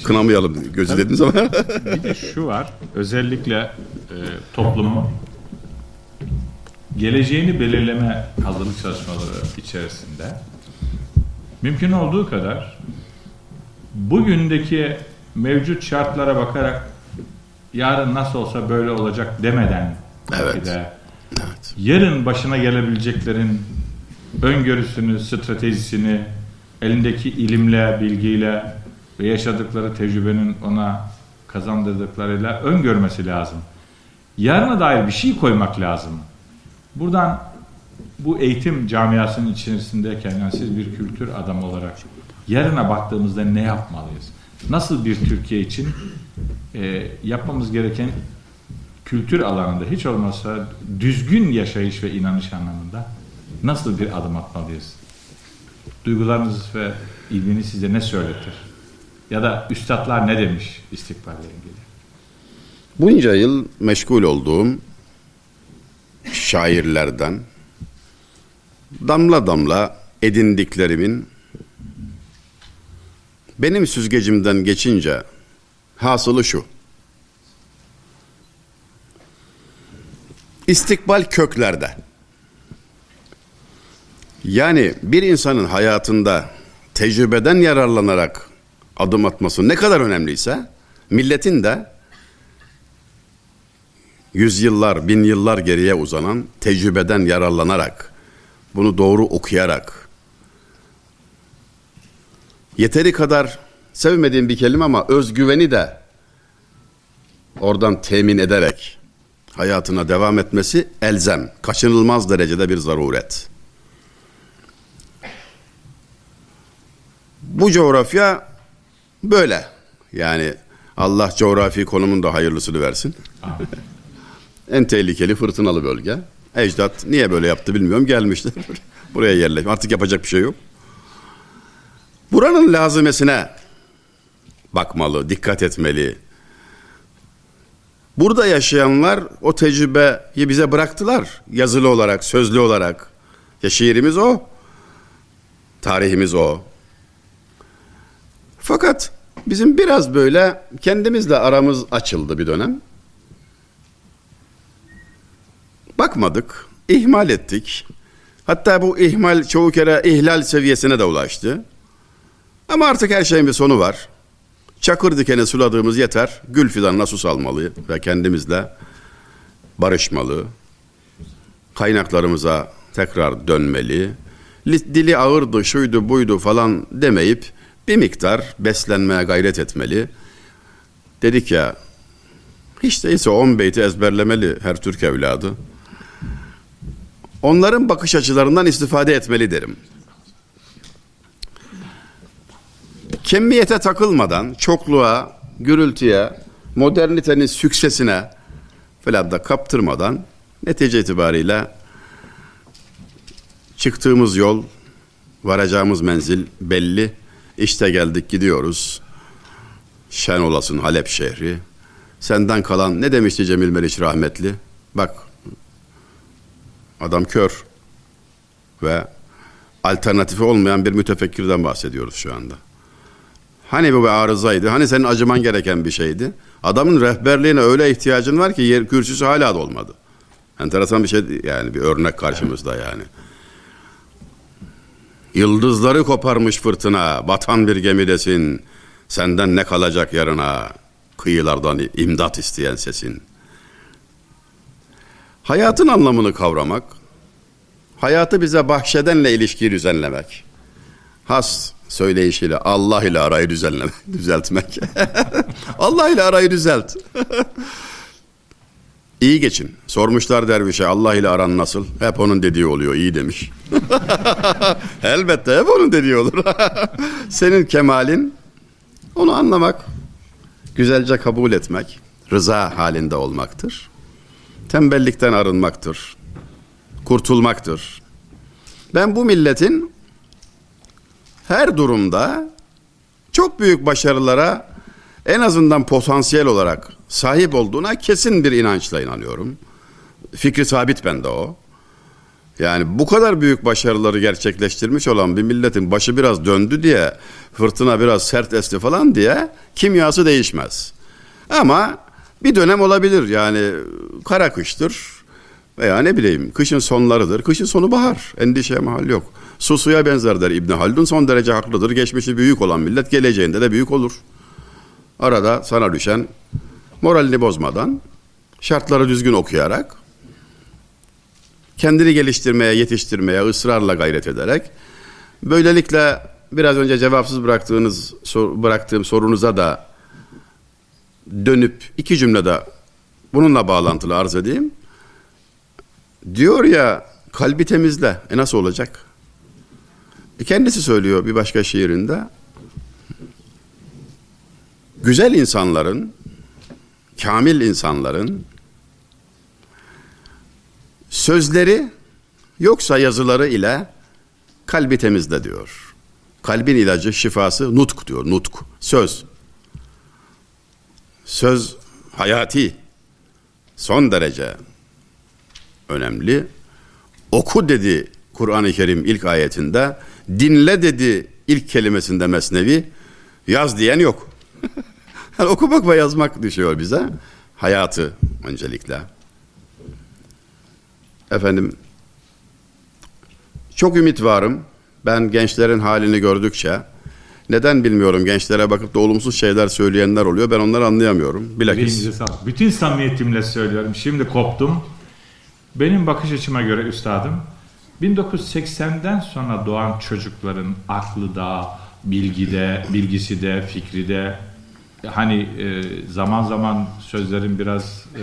Kınamayalım gözü dediniz ama. bir de şu var. Özellikle e, toplumun geleceğini belirleme hazırlık çalışmaları içerisinde mümkün olduğu kadar bugündeki mevcut şartlara bakarak yarın nasıl olsa böyle olacak demeden Evet. de evet. yarın başına gelebileceklerin öngörüsünü, stratejisini elindeki ilimle, bilgiyle ve yaşadıkları tecrübenin ona kazandırdıklarıyla öngörmesi lazım. Yarına dair bir şey koymak lazım. Buradan bu eğitim camiasının içerisindeyken yani siz bir kültür adamı olarak yarına baktığımızda ne yapmalıyız? Nasıl bir Türkiye için e, yapmamız gereken kültür alanında hiç olmazsa düzgün yaşayış ve inanış anlamında nasıl bir adım atmalıyız? Duygularınız ve ilginiz size ne söyletir? Ya da üstadlar ne demiş istikballe ilgili? Bunca yıl meşgul olduğum şairlerden damla damla edindiklerimin benim süzgecimden geçince hasılı şu. İstikbal köklerde. Yani bir insanın hayatında tecrübeden yararlanarak adım atması ne kadar önemliyse milletin de yüzyıllar, bin yıllar geriye uzanan tecrübeden yararlanarak, bunu doğru okuyarak, yeteri kadar sevmediğim bir kelime ama özgüveni de oradan temin ederek hayatına devam etmesi elzem, kaçınılmaz derecede bir zaruret. Bu coğrafya böyle. Yani Allah coğrafi konumun da hayırlısını versin. En tehlikeli fırtınalı bölge. Ecdat niye böyle yaptı bilmiyorum gelmişler. Buraya yerleşmiş. Artık yapacak bir şey yok. Buranın lazımesine bakmalı, dikkat etmeli. Burada yaşayanlar o tecrübeyi bize bıraktılar. Yazılı olarak, sözlü olarak. Ya şiirimiz o. Tarihimiz o. Fakat bizim biraz böyle kendimizle aramız açıldı bir dönem. Bakmadık, ihmal ettik. Hatta bu ihmal çoğu kere ihlal seviyesine de ulaştı. Ama artık her şeyin bir sonu var. Çakır dikeni suladığımız yeter. Gül fidanına su salmalı ve kendimizle barışmalı. Kaynaklarımıza tekrar dönmeli. Li- Dili ağırdı, şuydu, buydu falan demeyip bir miktar beslenmeye gayret etmeli. Dedik ya, hiç değilse 10 beyti ezberlemeli her Türk evladı. Onların bakış açılarından istifade etmeli derim. Kemmiyete takılmadan, çokluğa, gürültüye, modernitenin süksesine falan da kaptırmadan netice itibariyle çıktığımız yol, varacağımız menzil belli. İşte geldik gidiyoruz. Şen olasın Halep şehri. Senden kalan ne demişti Cemil Meriç rahmetli? Bak adam kör ve alternatifi olmayan bir mütefekkirden bahsediyoruz şu anda. Hani bu bir arızaydı? Hani senin acıman gereken bir şeydi? Adamın rehberliğine öyle ihtiyacın var ki yer kürsüsü hala dolmadı. Enteresan bir şey yani bir örnek karşımızda yani. Yıldızları koparmış fırtına, batan bir gemidesin. Senden ne kalacak yarına? Kıyılardan imdat isteyen sesin. Hayatın anlamını kavramak, hayatı bize bahşedenle ilişkiyi düzenlemek. Has söyleyişiyle Allah ile arayı düzenlemek, düzeltmek. Allah ile arayı düzelt. İyi geçin. Sormuşlar dervişe Allah ile aran nasıl? Hep onun dediği oluyor. iyi demiş. Elbette hep onun dediği olur. Senin kemalin onu anlamak, güzelce kabul etmek, rıza halinde olmaktır. Tembellikten arınmaktır. Kurtulmaktır. Ben bu milletin her durumda çok büyük başarılara en azından potansiyel olarak sahip olduğuna kesin bir inançla inanıyorum. Fikri sabit bende o. Yani bu kadar büyük başarıları gerçekleştirmiş olan bir milletin başı biraz döndü diye, fırtına biraz sert esti falan diye kimyası değişmez. Ama bir dönem olabilir yani kara kıştır veya ne bileyim kışın sonlarıdır. Kışın sonu bahar. Endişeye mahal yok. Su suya benzer der İbni Haldun. Son derece haklıdır. Geçmişi büyük olan millet geleceğinde de büyük olur. Arada sana düşen moralini bozmadan, şartları düzgün okuyarak, kendini geliştirmeye, yetiştirmeye ısrarla gayret ederek, böylelikle biraz önce cevapsız bıraktığınız bıraktığım sorunuza da dönüp iki cümlede bununla bağlantılı arz edeyim. Diyor ya kalbi temizle. E nasıl olacak? E kendisi söylüyor bir başka şiirinde. Güzel insanların, kamil insanların sözleri yoksa yazıları ile kalbi temizle diyor. Kalbin ilacı, şifası nutk diyor. Nutk, söz. Söz hayati, son derece önemli. Oku dedi Kur'an-ı Kerim ilk ayetinde. Dinle dedi ilk kelimesinde Mesnevi. Yaz diyen yok. yani okumak ve yazmak düşüyor bize. Hayatı öncelikle. Efendim çok ümit varım. Ben gençlerin halini gördükçe neden bilmiyorum gençlere bakıp da olumsuz şeyler söyleyenler oluyor. Ben onları anlayamıyorum. Bilakis. Bütün samimiyetimle söylüyorum. Şimdi koptum. Benim bakış açıma göre üstadım 1980'den sonra doğan çocukların aklı da, bilgi de, bilgisi de, fikri de hani e, zaman zaman sözlerin biraz e,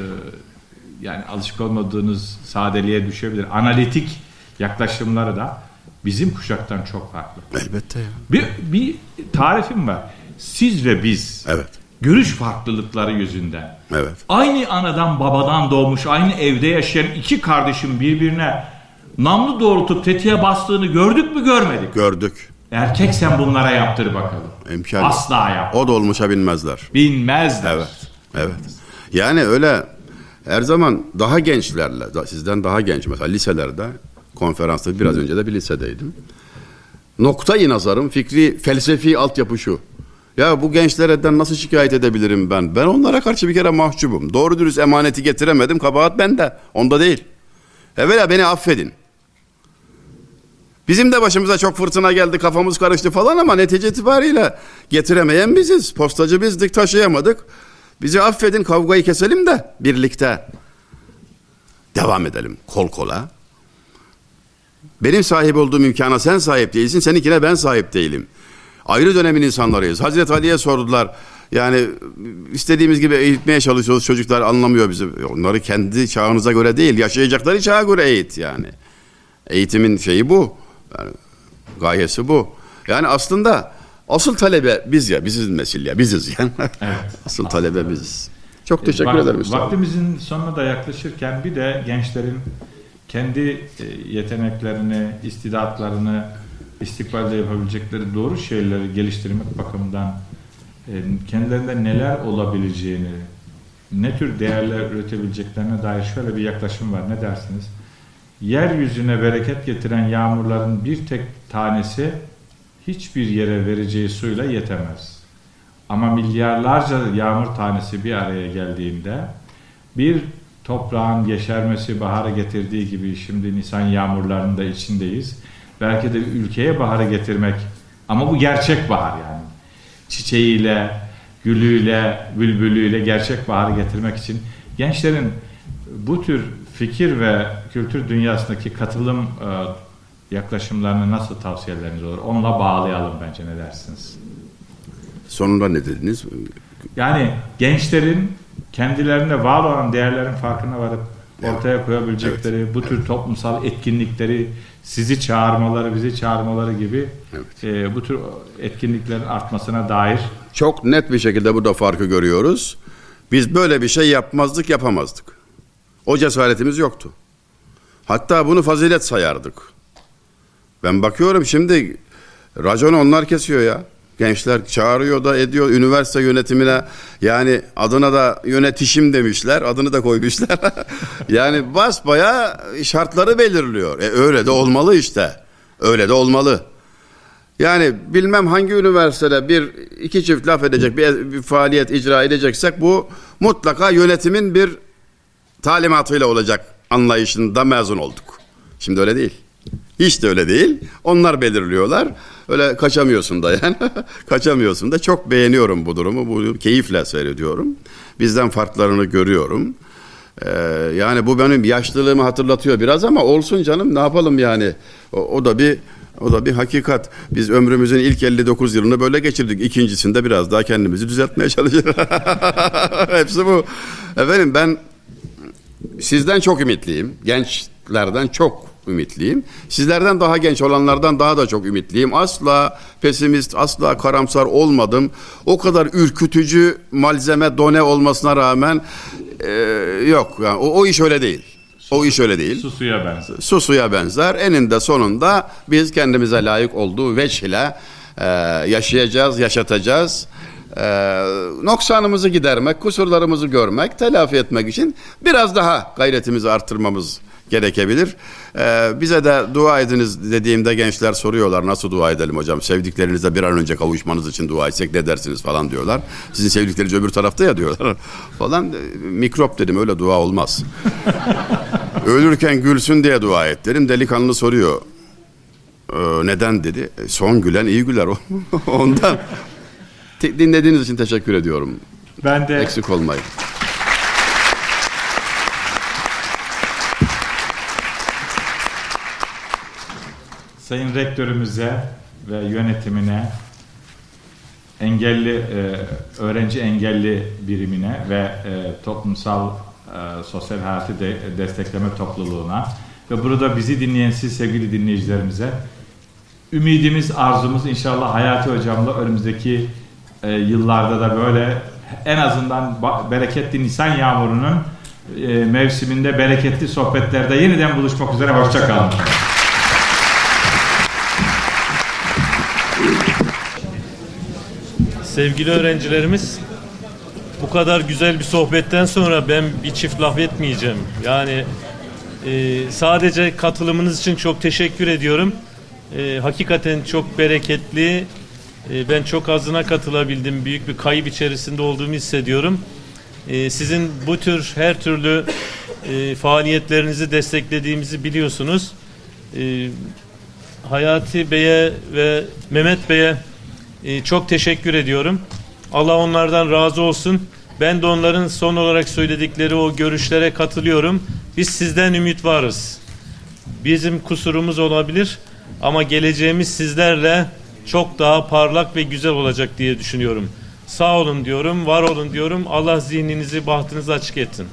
yani alışık olmadığınız sadeliğe düşebilir. Analitik yaklaşımları da bizim kuşaktan çok farklı. Elbette ya. Bir, bir tarifim var. Siz ve biz. Evet. Görüş farklılıkları yüzünden. Evet. Aynı anadan babadan doğmuş, aynı evde yaşayan iki kardeşin birbirine namlu doğrultup tetiğe bastığını gördük mü görmedik? Gördük. Erkeksen bunlara yaptır bakalım. İmkan Asla yap. O dolmuşa binmezler. Binmezler. Evet. Evet. Yani öyle her zaman daha gençlerle, sizden daha genç mesela liselerde, konferansta biraz önce de bir lisedeydim. Noktayı nazarım, fikri, felsefi altyapı şu. Ya bu gençlerden nasıl şikayet edebilirim ben? Ben onlara karşı bir kere mahcubum. Doğru dürüst emaneti getiremedim, kabahat bende. Onda değil. Evvela beni affedin. Bizim de başımıza çok fırtına geldi, kafamız karıştı falan ama netice itibariyle getiremeyen biziz. Postacı bizdik, taşıyamadık. Bizi affedin, kavgayı keselim de birlikte devam edelim kol kola. Benim sahip olduğum imkana sen sahip değilsin, seninkine ben sahip değilim. Ayrı dönemin insanlarıyız. Hazreti Ali'ye sordular. Yani istediğimiz gibi eğitmeye çalışıyoruz. Çocuklar anlamıyor bizi. Onları kendi çağınıza göre değil, yaşayacakları çağa göre eğit yani. Eğitimin şeyi bu. Yani gayesi bu. Yani aslında asıl talebe biz ya, biziz mesil ya, biziz yani. Evet. asıl talebe biziz. Çok teşekkür Vak, ederim. Vaktimizin sonuna da yaklaşırken bir de gençlerin kendi e, yeteneklerini, istidatlarını istikbalde yapabilecekleri doğru şeyleri geliştirmek bakımından e, kendilerinde neler olabileceğini, ne tür değerler üretebileceklerine dair şöyle bir yaklaşım var. Ne dersiniz? Yeryüzüne bereket getiren yağmurların bir tek tanesi hiçbir yere vereceği suyla yetemez. Ama milyarlarca yağmur tanesi bir araya geldiğinde bir toprağın yeşermesi baharı getirdiği gibi şimdi Nisan yağmurlarının da içindeyiz. Belki de ülkeye baharı getirmek ama bu gerçek bahar yani. Çiçeğiyle, gülüyle, bülbülüyle gerçek baharı getirmek için gençlerin bu tür fikir ve kültür dünyasındaki katılım e, yaklaşımlarını nasıl tavsiyeleriniz olur? Onunla bağlayalım bence ne dersiniz? Sonunda ne dediniz? Yani gençlerin kendilerine var olan değerlerin farkına varıp ortaya koyabilecekleri evet. bu tür toplumsal etkinlikleri sizi çağırmaları, bizi çağırmaları gibi evet. e, bu tür etkinliklerin artmasına dair çok net bir şekilde burada farkı görüyoruz. Biz böyle bir şey yapmazdık, yapamazdık. O cesaretimiz yoktu. Hatta bunu fazilet sayardık. Ben bakıyorum şimdi raconu onlar kesiyor ya. Gençler çağırıyor da ediyor üniversite yönetimine yani adına da yönetişim demişler adını da koymuşlar. yani basbaya şartları belirliyor. E öyle de olmalı işte. Öyle de olmalı. Yani bilmem hangi üniversitede bir iki çift laf edecek bir, bir faaliyet icra edeceksek bu mutlaka yönetimin bir talimatıyla olacak anlayışında mezun olduk. Şimdi öyle değil. Hiç de öyle değil. Onlar belirliyorlar. Öyle kaçamıyorsun da yani. kaçamıyorsun da. Çok beğeniyorum bu durumu. Bu keyifle seyrediyorum. Bizden farklarını görüyorum. Ee, yani bu benim yaşlılığımı hatırlatıyor biraz ama olsun canım ne yapalım yani. O, o da bir o da bir hakikat. Biz ömrümüzün ilk 59 yılını böyle geçirdik. İkincisinde biraz daha kendimizi düzeltmeye çalışıyoruz. Hepsi bu. Efendim ben sizden çok ümitliyim. Gençlerden çok ümitliyim. Sizlerden daha genç olanlardan daha da çok ümitliyim. Asla pesimist, asla karamsar olmadım. O kadar ürkütücü malzeme, done olmasına rağmen e, yok. Yani o, o iş öyle değil. O iş öyle değil. Su suya benzer. Su suya benzer. Eninde sonunda biz kendimize layık olduğu veç ile e, yaşayacağız, yaşatacağız. E, noksanımızı gidermek, kusurlarımızı görmek, telafi etmek için biraz daha gayretimizi arttırmamız gerekebilir. Ee, bize de dua ediniz dediğimde gençler soruyorlar nasıl dua edelim hocam sevdiklerinizle bir an önce kavuşmanız için dua etsek ne dersiniz falan diyorlar. Sizin sevdikleriniz öbür tarafta ya diyorlar falan. E, mikrop dedim öyle dua olmaz. Ölürken gülsün diye dua et dedim delikanlı soruyor. Ee, neden dedi. E, son gülen iyi güler ondan. Dinlediğiniz için teşekkür ediyorum. Ben de eksik olmayın. Sayın Rektörümüze ve yönetimine, engelli e, öğrenci engelli birimine ve e, toplumsal e, sosyal hayatı de, destekleme topluluğuna ve burada bizi dinleyen siz sevgili dinleyicilerimize ümidimiz, arzumuz inşallah Hayati Hocam'la önümüzdeki e, yıllarda da böyle en azından bereketli Nisan yağmurunun e, mevsiminde bereketli sohbetlerde yeniden buluşmak üzere. Hoşçakalın. Sevgili öğrencilerimiz, bu kadar güzel bir sohbetten sonra ben bir çift laf etmeyeceğim. Yani e, sadece katılımınız için çok teşekkür ediyorum. E, hakikaten çok bereketli. E, ben çok azına katılabildim. Büyük bir kayıp içerisinde olduğumu hissediyorum. E, sizin bu tür her türlü e, faaliyetlerinizi desteklediğimizi biliyorsunuz. E, Hayati Bey'e ve Mehmet Bey'e e, çok teşekkür ediyorum. Allah onlardan razı olsun. Ben de onların son olarak söyledikleri o görüşlere katılıyorum. Biz sizden ümit varız. Bizim kusurumuz olabilir ama geleceğimiz sizlerle çok daha parlak ve güzel olacak diye düşünüyorum. Sağ olun diyorum, var olun diyorum. Allah zihninizi, bahtınızı açık etsin.